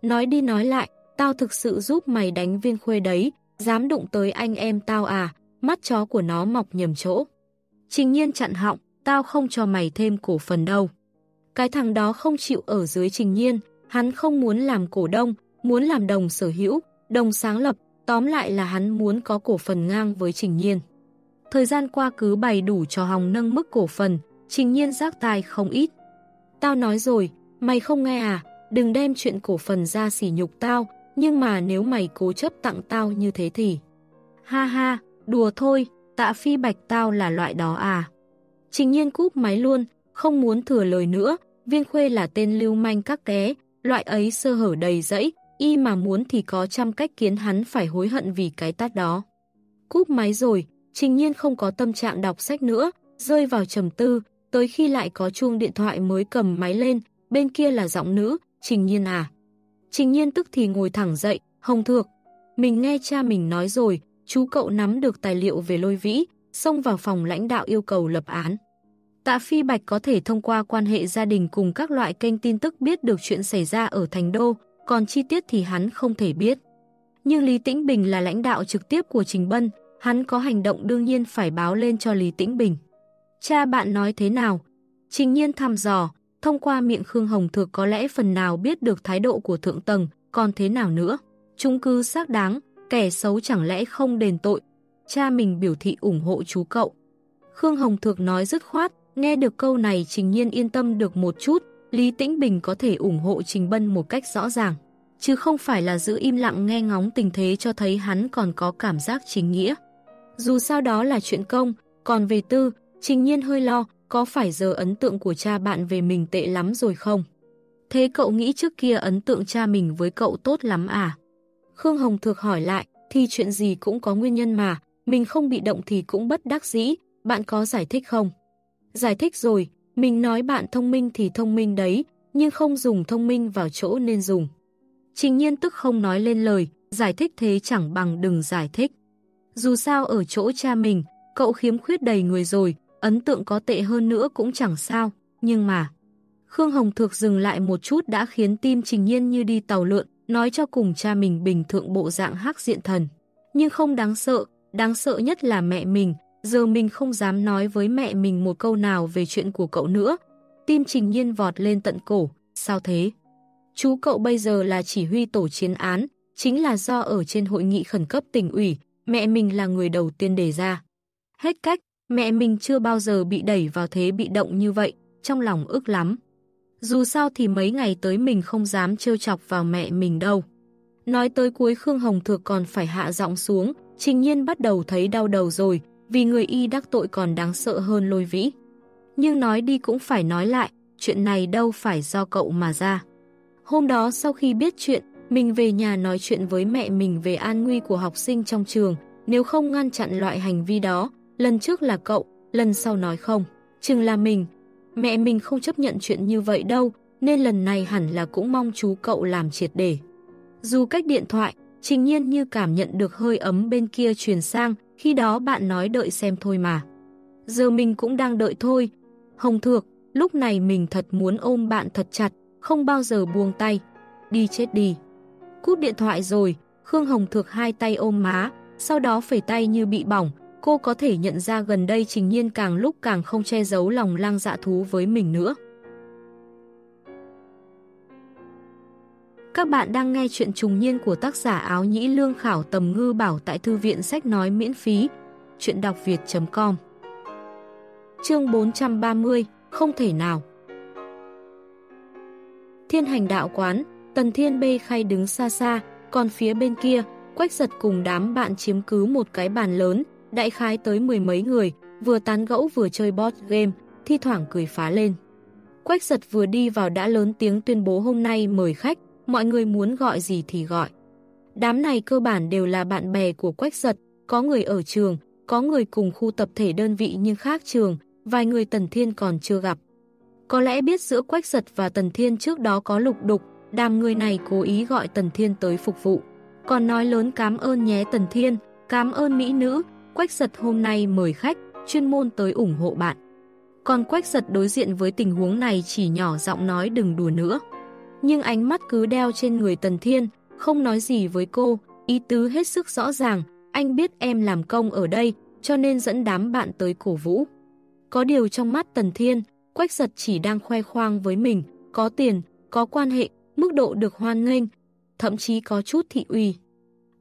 Nói đi nói lại, tao thực sự giúp mày đánh viên khuê đấy, dám đụng tới anh em tao à, mắt chó của nó mọc nhầm chỗ. Trình nhiên chặn họng, tao không cho mày thêm cổ phần đâu. Cái thằng đó không chịu ở dưới trình nhiên, hắn không muốn làm cổ đông, muốn làm đồng sở hữu, đồng sáng lập, tóm lại là hắn muốn có cổ phần ngang với trình nhiên. Thời gian qua cứ bày đủ cho Hồng nâng mức cổ phần, trình nhiên giác tai không ít. Tao nói rồi, mày không nghe à, đừng đem chuyện cổ phần ra sỉ nhục tao, nhưng mà nếu mày cố chấp tặng tao như thế thì... Ha ha, đùa thôi, tạ phi bạch tao là loại đó à. Trình nhiên cúp máy luôn, không muốn thừa lời nữa, viên khuê là tên lưu manh các ké, loại ấy sơ hở đầy rẫy, y mà muốn thì có trăm cách khiến hắn phải hối hận vì cái tát đó. Cúp máy rồi, trình nhiên không có tâm trạng đọc sách nữa, rơi vào trầm tư, tới khi lại có chuông điện thoại mới cầm máy lên, bên kia là giọng nữ, trình nhiên à. Trình nhiên tức thì ngồi thẳng dậy, hồng thược. Mình nghe cha mình nói rồi, chú cậu nắm được tài liệu về lôi vĩ, xông vào phòng lãnh đạo yêu cầu lập án. Tạ Phi Bạch có thể thông qua quan hệ gia đình cùng các loại kênh tin tức biết được chuyện xảy ra ở Thành Đô, còn chi tiết thì hắn không thể biết. Nhưng Lý Tĩnh Bình là lãnh đạo trực tiếp của Trình Bân, hắn có hành động đương nhiên phải báo lên cho Lý Tĩnh Bình. Cha bạn nói thế nào? Trình nhiên thăm dò, thông qua miệng Khương Hồng Thược có lẽ phần nào biết được thái độ của thượng tầng, còn thế nào nữa? Trung cư xác đáng, kẻ xấu chẳng lẽ không đền tội? Cha mình biểu thị ủng hộ chú cậu. Khương Hồng Thược nói dứt khoát, nghe được câu này Trình Nhiên yên tâm được một chút, Lý Tĩnh Bình có thể ủng hộ Trình Bân một cách rõ ràng, chứ không phải là giữ im lặng nghe ngóng tình thế cho thấy hắn còn có cảm giác chính nghĩa. Dù sao đó là chuyện công, còn về tư, Trình Nhiên hơi lo, có phải giờ ấn tượng của cha bạn về mình tệ lắm rồi không? Thế cậu nghĩ trước kia ấn tượng cha mình với cậu tốt lắm à? Khương Hồng Thược hỏi lại, thì chuyện gì cũng có nguyên nhân mà, mình không bị động thì cũng bất đắc dĩ, bạn có giải thích không? Giải thích rồi, mình nói bạn thông minh thì thông minh đấy, nhưng không dùng thông minh vào chỗ nên dùng. Trình nhiên tức không nói lên lời, giải thích thế chẳng bằng đừng giải thích. Dù sao ở chỗ cha mình, cậu khiếm khuyết đầy người rồi, ấn tượng có tệ hơn nữa cũng chẳng sao, nhưng mà... Khương Hồng Thược dừng lại một chút đã khiến tim Trình Nhiên như đi tàu lượn, nói cho cùng cha mình bình thượng bộ dạng hắc diện thần. Nhưng không đáng sợ, đáng sợ nhất là mẹ mình, giờ mình không dám nói với mẹ mình một câu nào về chuyện của cậu nữa. Tim Trình Nhiên vọt lên tận cổ, sao thế? Chú cậu bây giờ là chỉ huy tổ chiến án, chính là do ở trên hội nghị khẩn cấp tỉnh ủy, mẹ mình là người đầu tiên đề ra. Hết cách, mẹ mình chưa bao giờ bị đẩy vào thế bị động như vậy, trong lòng ức lắm. Dù sao thì mấy ngày tới mình không dám trêu chọc vào mẹ mình đâu. Nói tới cuối Khương Hồng Thược còn phải hạ giọng xuống, trình nhiên bắt đầu thấy đau đầu rồi, vì người y đắc tội còn đáng sợ hơn lôi vĩ. Nhưng nói đi cũng phải nói lại, chuyện này đâu phải do cậu mà ra. Hôm đó sau khi biết chuyện, mình về nhà nói chuyện với mẹ mình về an nguy của học sinh trong trường, nếu không ngăn chặn loại hành vi đó, lần trước là cậu, lần sau nói không, chừng là mình. Mẹ mình không chấp nhận chuyện như vậy đâu, nên lần này hẳn là cũng mong chú cậu làm triệt để. Dù cách điện thoại, trình nhiên như cảm nhận được hơi ấm bên kia truyền sang, khi đó bạn nói đợi xem thôi mà. Giờ mình cũng đang đợi thôi. Hồng Thược, lúc này mình thật muốn ôm bạn thật chặt, không bao giờ buông tay. Đi chết đi. Cút điện thoại rồi, Khương Hồng Thược hai tay ôm má, sau đó phẩy tay như bị bỏng. Cô có thể nhận ra gần đây Trình Nhiên càng lúc càng không che giấu lòng lang dạ thú với mình nữa. Các bạn đang nghe chuyện trùng niên của tác giả áo nhĩ lương khảo tầm ngư bảo tại thư viện sách nói miễn phí. Chuyện đọc việt.com Chương 430 Không thể nào Thiên hành đạo quán, Tần Thiên Bê khay đứng xa xa, còn phía bên kia, Quách giật cùng đám bạn chiếm cứ một cái bàn lớn, đại khái tới mười mấy người, vừa tán gẫu vừa chơi board game, thi thoảng cười phá lên. Quách giật vừa đi vào đã lớn tiếng tuyên bố hôm nay mời khách, mọi người muốn gọi gì thì gọi. Đám này cơ bản đều là bạn bè của Quách Giật, có người ở trường, có người cùng khu tập thể đơn vị nhưng khác trường, vài người Tần Thiên còn chưa gặp. Có lẽ biết giữa Quách Giật và Tần Thiên trước đó có lục đục, đám người này cố ý gọi Tần Thiên tới phục vụ. Còn nói lớn cảm ơn nhé Tần Thiên, cảm ơn Mỹ nữ, Quách Giật hôm nay mời khách, chuyên môn tới ủng hộ bạn. Còn Quách Giật đối diện với tình huống này chỉ nhỏ giọng nói đừng đùa nữa nhưng ánh mắt cứ đeo trên người Tần Thiên, không nói gì với cô, ý tứ hết sức rõ ràng, anh biết em làm công ở đây, cho nên dẫn đám bạn tới cổ vũ. Có điều trong mắt Tần Thiên, Quách giật chỉ đang khoe khoang với mình, có tiền, có quan hệ, mức độ được hoan nghênh, thậm chí có chút thị uy.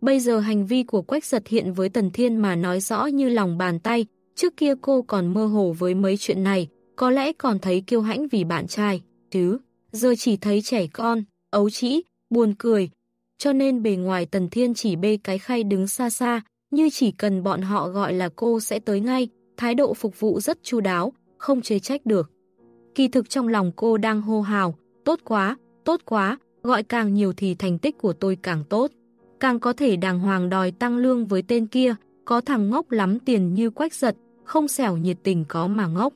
Bây giờ hành vi của Quách giật hiện với Tần Thiên mà nói rõ như lòng bàn tay, trước kia cô còn mơ hồ với mấy chuyện này, có lẽ còn thấy kiêu hãnh vì bạn trai, chứ, giờ chỉ thấy trẻ con, ấu trĩ, buồn cười, cho nên bề ngoài Tần Thiên chỉ bê cái khay đứng xa xa, như chỉ cần bọn họ gọi là cô sẽ tới ngay, thái độ phục vụ rất chu đáo, không chế trách được. Kỳ thực trong lòng cô đang hô hào, tốt quá, tốt quá, gọi càng nhiều thì thành tích của tôi càng tốt. Càng có thể đàng hoàng đòi tăng lương với tên kia, có thằng ngốc lắm tiền như quách giật, không xẻo nhiệt tình có mà ngốc.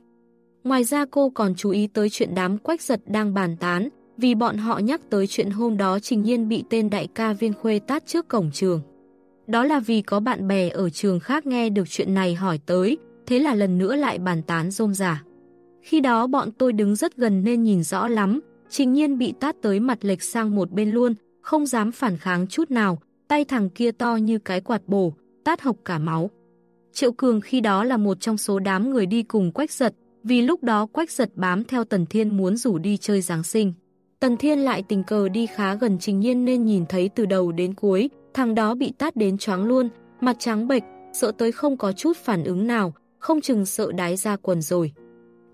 Ngoài ra cô còn chú ý tới chuyện đám quách giật đang bàn tán, vì bọn họ nhắc tới chuyện hôm đó Trình Nhiên bị tên đại ca viên khuê tát trước cổng trường. Đó là vì có bạn bè ở trường khác nghe được chuyện này hỏi tới, thế là lần nữa lại bàn tán rôm giả. Khi đó bọn tôi đứng rất gần nên nhìn rõ lắm, Trình Nhiên bị tát tới mặt lệch sang một bên luôn, không dám phản kháng chút nào, tay thằng kia to như cái quạt bổ, tát hộc cả máu. Triệu Cường khi đó là một trong số đám người đi cùng Quách Giật, vì lúc đó Quách Giật bám theo Tần Thiên muốn rủ đi chơi Giáng sinh. Tần Thiên lại tình cờ đi khá gần Trình Nhiên nên nhìn thấy từ đầu đến cuối, thằng đó bị tát đến choáng luôn, mặt trắng bệch, sợ tới không có chút phản ứng nào, không chừng sợ đái ra quần rồi.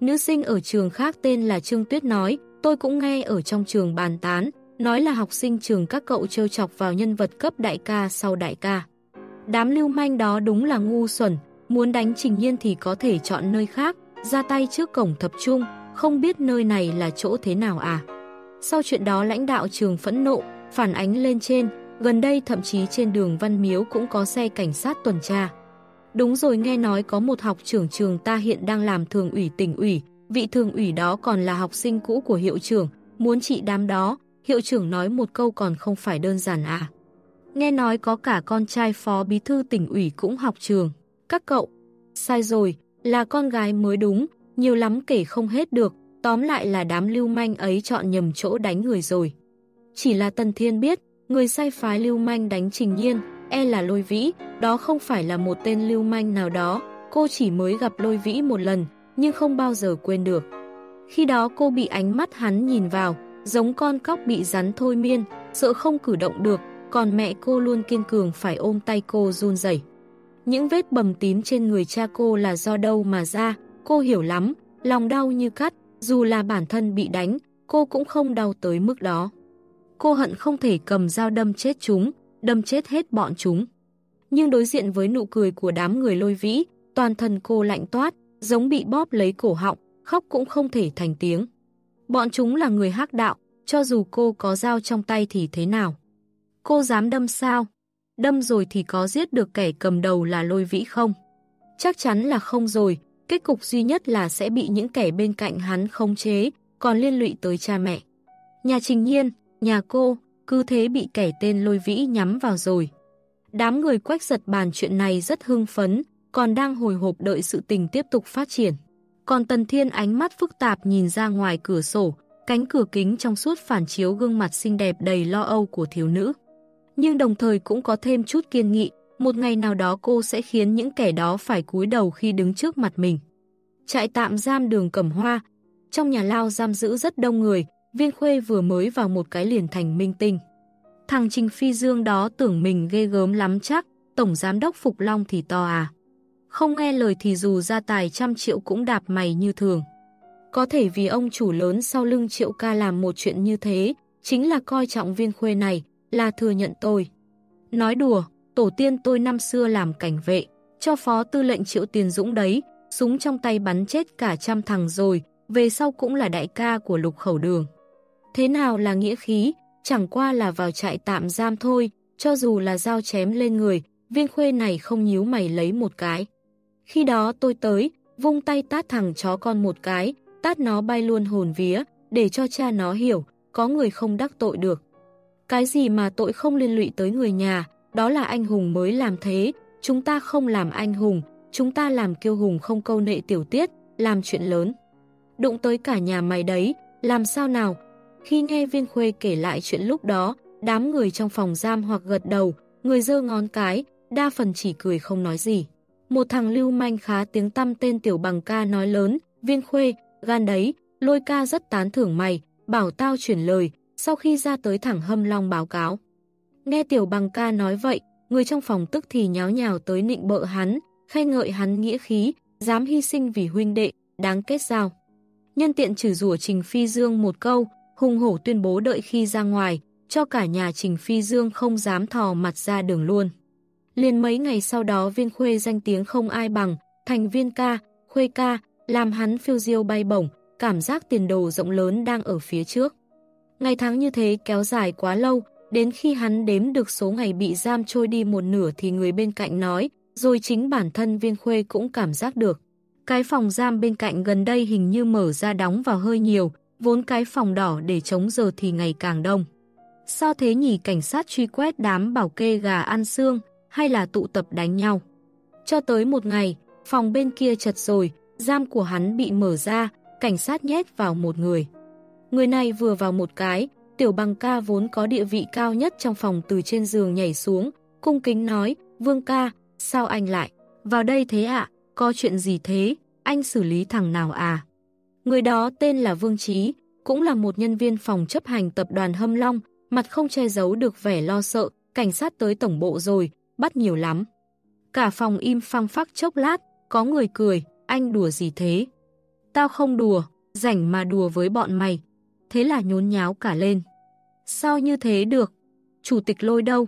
Nữ sinh ở trường khác tên là Trương Tuyết nói, tôi cũng nghe ở trong trường bàn tán, nói là học sinh trường các cậu trêu chọc vào nhân vật cấp đại ca sau đại ca. Đám lưu manh đó đúng là ngu xuẩn, muốn đánh Trình Nhiên thì có thể chọn nơi khác, ra tay trước cổng thập trung, không biết nơi này là chỗ thế nào à. Sau chuyện đó lãnh đạo trường phẫn nộ, phản ánh lên trên, gần đây thậm chí trên đường Văn Miếu cũng có xe cảnh sát tuần tra. Đúng rồi nghe nói có một học trưởng trường ta hiện đang làm thường ủy tỉnh ủy, vị thường ủy đó còn là học sinh cũ của hiệu trưởng, muốn trị đám đó, hiệu trưởng nói một câu còn không phải đơn giản à. Nghe nói có cả con trai phó bí thư tỉnh ủy cũng học trường. Các cậu, sai rồi, là con gái mới đúng, nhiều lắm kể không hết được, tóm lại là đám lưu manh ấy chọn nhầm chỗ đánh người rồi. Chỉ là Tần Thiên biết, người sai phái lưu manh đánh Trình Nhiên, e là lôi vĩ, đó không phải là một tên lưu manh nào đó, cô chỉ mới gặp lôi vĩ một lần, nhưng không bao giờ quên được. Khi đó cô bị ánh mắt hắn nhìn vào, giống con cóc bị rắn thôi miên, sợ không cử động được, còn mẹ cô luôn kiên cường phải ôm tay cô run rẩy. Những vết bầm tím trên người cha cô là do đâu mà ra, cô hiểu lắm, lòng đau như cắt, dù là bản thân bị đánh, cô cũng không đau tới mức đó. Cô hận không thể cầm dao đâm chết chúng, đâm chết hết bọn chúng. Nhưng đối diện với nụ cười của đám người lôi vĩ, toàn thân cô lạnh toát, giống bị bóp lấy cổ họng, khóc cũng không thể thành tiếng. Bọn chúng là người hắc đạo, cho dù cô có dao trong tay thì thế nào? Cô dám đâm sao? Đâm rồi thì có giết được kẻ cầm đầu là lôi vĩ không? Chắc chắn là không rồi, kết cục duy nhất là sẽ bị những kẻ bên cạnh hắn khống chế, còn liên lụy tới cha mẹ. Nhà Trình Nhiên, nhà cô, cứ thế bị kẻ tên lôi vĩ nhắm vào rồi. Đám người quách giật bàn chuyện này rất hưng phấn, còn đang hồi hộp đợi sự tình tiếp tục phát triển. Còn Tần Thiên ánh mắt phức tạp nhìn ra ngoài cửa sổ, cánh cửa kính trong suốt phản chiếu gương mặt xinh đẹp đầy lo âu của thiếu nữ. Nhưng đồng thời cũng có thêm chút kiên nghị, một ngày nào đó cô sẽ khiến những kẻ đó phải cúi đầu khi đứng trước mặt mình. Trại tạm giam đường Cẩm Hoa, trong nhà lao giam giữ rất đông người, Viên Khuê vừa mới vào một cái liền thành minh tinh. Thằng Trình Phi Dương đó tưởng mình ghê gớm lắm chắc, Tổng Giám đốc Phục Long thì to à. Không nghe lời thì dù ra tài trăm triệu cũng đạp mày như thường. Có thể vì ông chủ lớn sau lưng triệu ca làm một chuyện như thế, chính là coi trọng viên khuê này, là thừa nhận tôi. Nói đùa, tổ tiên tôi năm xưa làm cảnh vệ, cho phó tư lệnh triệu tiền dũng đấy, súng trong tay bắn chết cả trăm thằng rồi, về sau cũng là đại ca của lục khẩu đường. Thế nào là nghĩa khí, chẳng qua là vào trại tạm giam thôi, cho dù là dao chém lên người, viên khuê này không nhíu mày lấy một cái. Khi đó tôi tới, vung tay tát thằng chó con một cái, tát nó bay luôn hồn vía, để cho cha nó hiểu, có người không đắc tội được. Cái gì mà tội không liên lụy tới người nhà, đó là anh hùng mới làm thế, chúng ta không làm anh hùng, chúng ta làm kiêu hùng không câu nệ tiểu tiết, làm chuyện lớn. Đụng tới cả nhà mày đấy, làm sao nào? Khi nghe Viên Khuê kể lại chuyện lúc đó, đám người trong phòng giam hoặc gật đầu, người dơ ngón cái, đa phần chỉ cười không nói gì. Một thằng lưu manh khá tiếng tăm tên Tiểu Bằng ca nói lớn, Viên Khuê, gan đấy, lôi ca rất tán thưởng mày, bảo tao chuyển lời, sau khi ra tới thẳng hâm long báo cáo. Nghe Tiểu Bằng ca nói vậy, người trong phòng tức thì nháo nhào tới nịnh bợ hắn, khen ngợi hắn nghĩa khí, dám hy sinh vì huynh đệ, đáng kết giao. Nhân tiện trừ rủa Trình Phi Dương một câu, hung hổ tuyên bố đợi khi ra ngoài, cho cả nhà Trình Phi Dương không dám thò mặt ra đường luôn. Liền mấy ngày sau đó viên khuê danh tiếng không ai bằng, thành viên ca, khuê ca, làm hắn phiêu diêu bay bổng, cảm giác tiền đồ rộng lớn đang ở phía trước. Ngày tháng như thế kéo dài quá lâu, đến khi hắn đếm được số ngày bị giam trôi đi một nửa thì người bên cạnh nói, rồi chính bản thân viên khuê cũng cảm giác được. Cái phòng giam bên cạnh gần đây hình như mở ra đóng vào hơi nhiều, vốn cái phòng đỏ để chống giờ thì ngày càng đông. Sao thế nhỉ cảnh sát truy quét đám bảo kê gà ăn xương hay là tụ tập đánh nhau? Cho tới một ngày, phòng bên kia chật rồi, giam của hắn bị mở ra, cảnh sát nhét vào một người. Người này vừa vào một cái, tiểu bằng ca vốn có địa vị cao nhất trong phòng từ trên giường nhảy xuống, cung kính nói, vương ca, sao anh lại? Vào đây thế ạ, có chuyện gì thế? Anh xử lý thằng nào à? Người đó tên là Vương Trí, cũng là một nhân viên phòng chấp hành tập đoàn Hâm Long, mặt không che giấu được vẻ lo sợ, cảnh sát tới tổng bộ rồi, bắt nhiều lắm. Cả phòng im phăng phắc chốc lát, có người cười, anh đùa gì thế? Tao không đùa, rảnh mà đùa với bọn mày. Thế là nhốn nháo cả lên. Sao như thế được? Chủ tịch lôi đâu?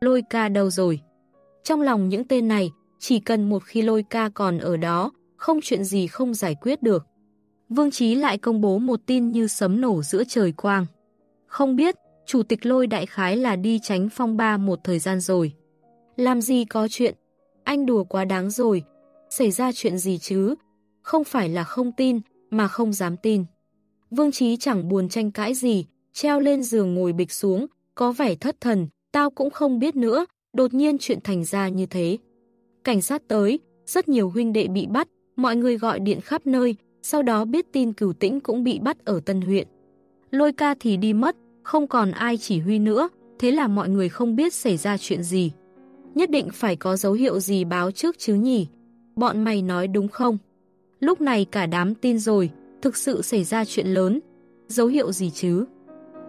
Lôi ca đâu rồi? Trong lòng những tên này, chỉ cần một khi lôi ca còn ở đó, không chuyện gì không giải quyết được. Vương Trí lại công bố một tin như sấm nổ giữa trời quang. Không biết, chủ tịch lôi đại khái là đi tránh phong ba một thời gian rồi. Làm gì có chuyện? Anh đùa quá đáng rồi. Xảy ra chuyện gì chứ? Không phải là không tin, mà không dám tin. Vương Trí chẳng buồn tranh cãi gì, treo lên giường ngồi bịch xuống, có vẻ thất thần, tao cũng không biết nữa, đột nhiên chuyện thành ra như thế. Cảnh sát tới, rất nhiều huynh đệ bị bắt, mọi người gọi điện khắp nơi, sau đó biết tin cửu tĩnh cũng bị bắt ở Tân huyện. Lôi ca thì đi mất, không còn ai chỉ huy nữa, thế là mọi người không biết xảy ra chuyện gì. Nhất định phải có dấu hiệu gì báo trước chứ nhỉ? Bọn mày nói đúng không? Lúc này cả đám tin rồi, thực sự xảy ra chuyện lớn. Dấu hiệu gì chứ?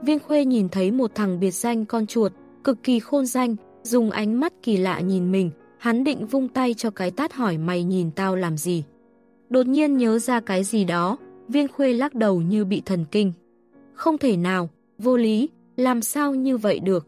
Viên Khuê nhìn thấy một thằng biệt danh con chuột, cực kỳ khôn danh, dùng ánh mắt kỳ lạ nhìn mình, hắn định vung tay cho cái tát hỏi mày nhìn tao làm gì. Đột nhiên nhớ ra cái gì đó, viên khuê lắc đầu như bị thần kinh. Không thể nào, vô lý, làm sao như vậy được.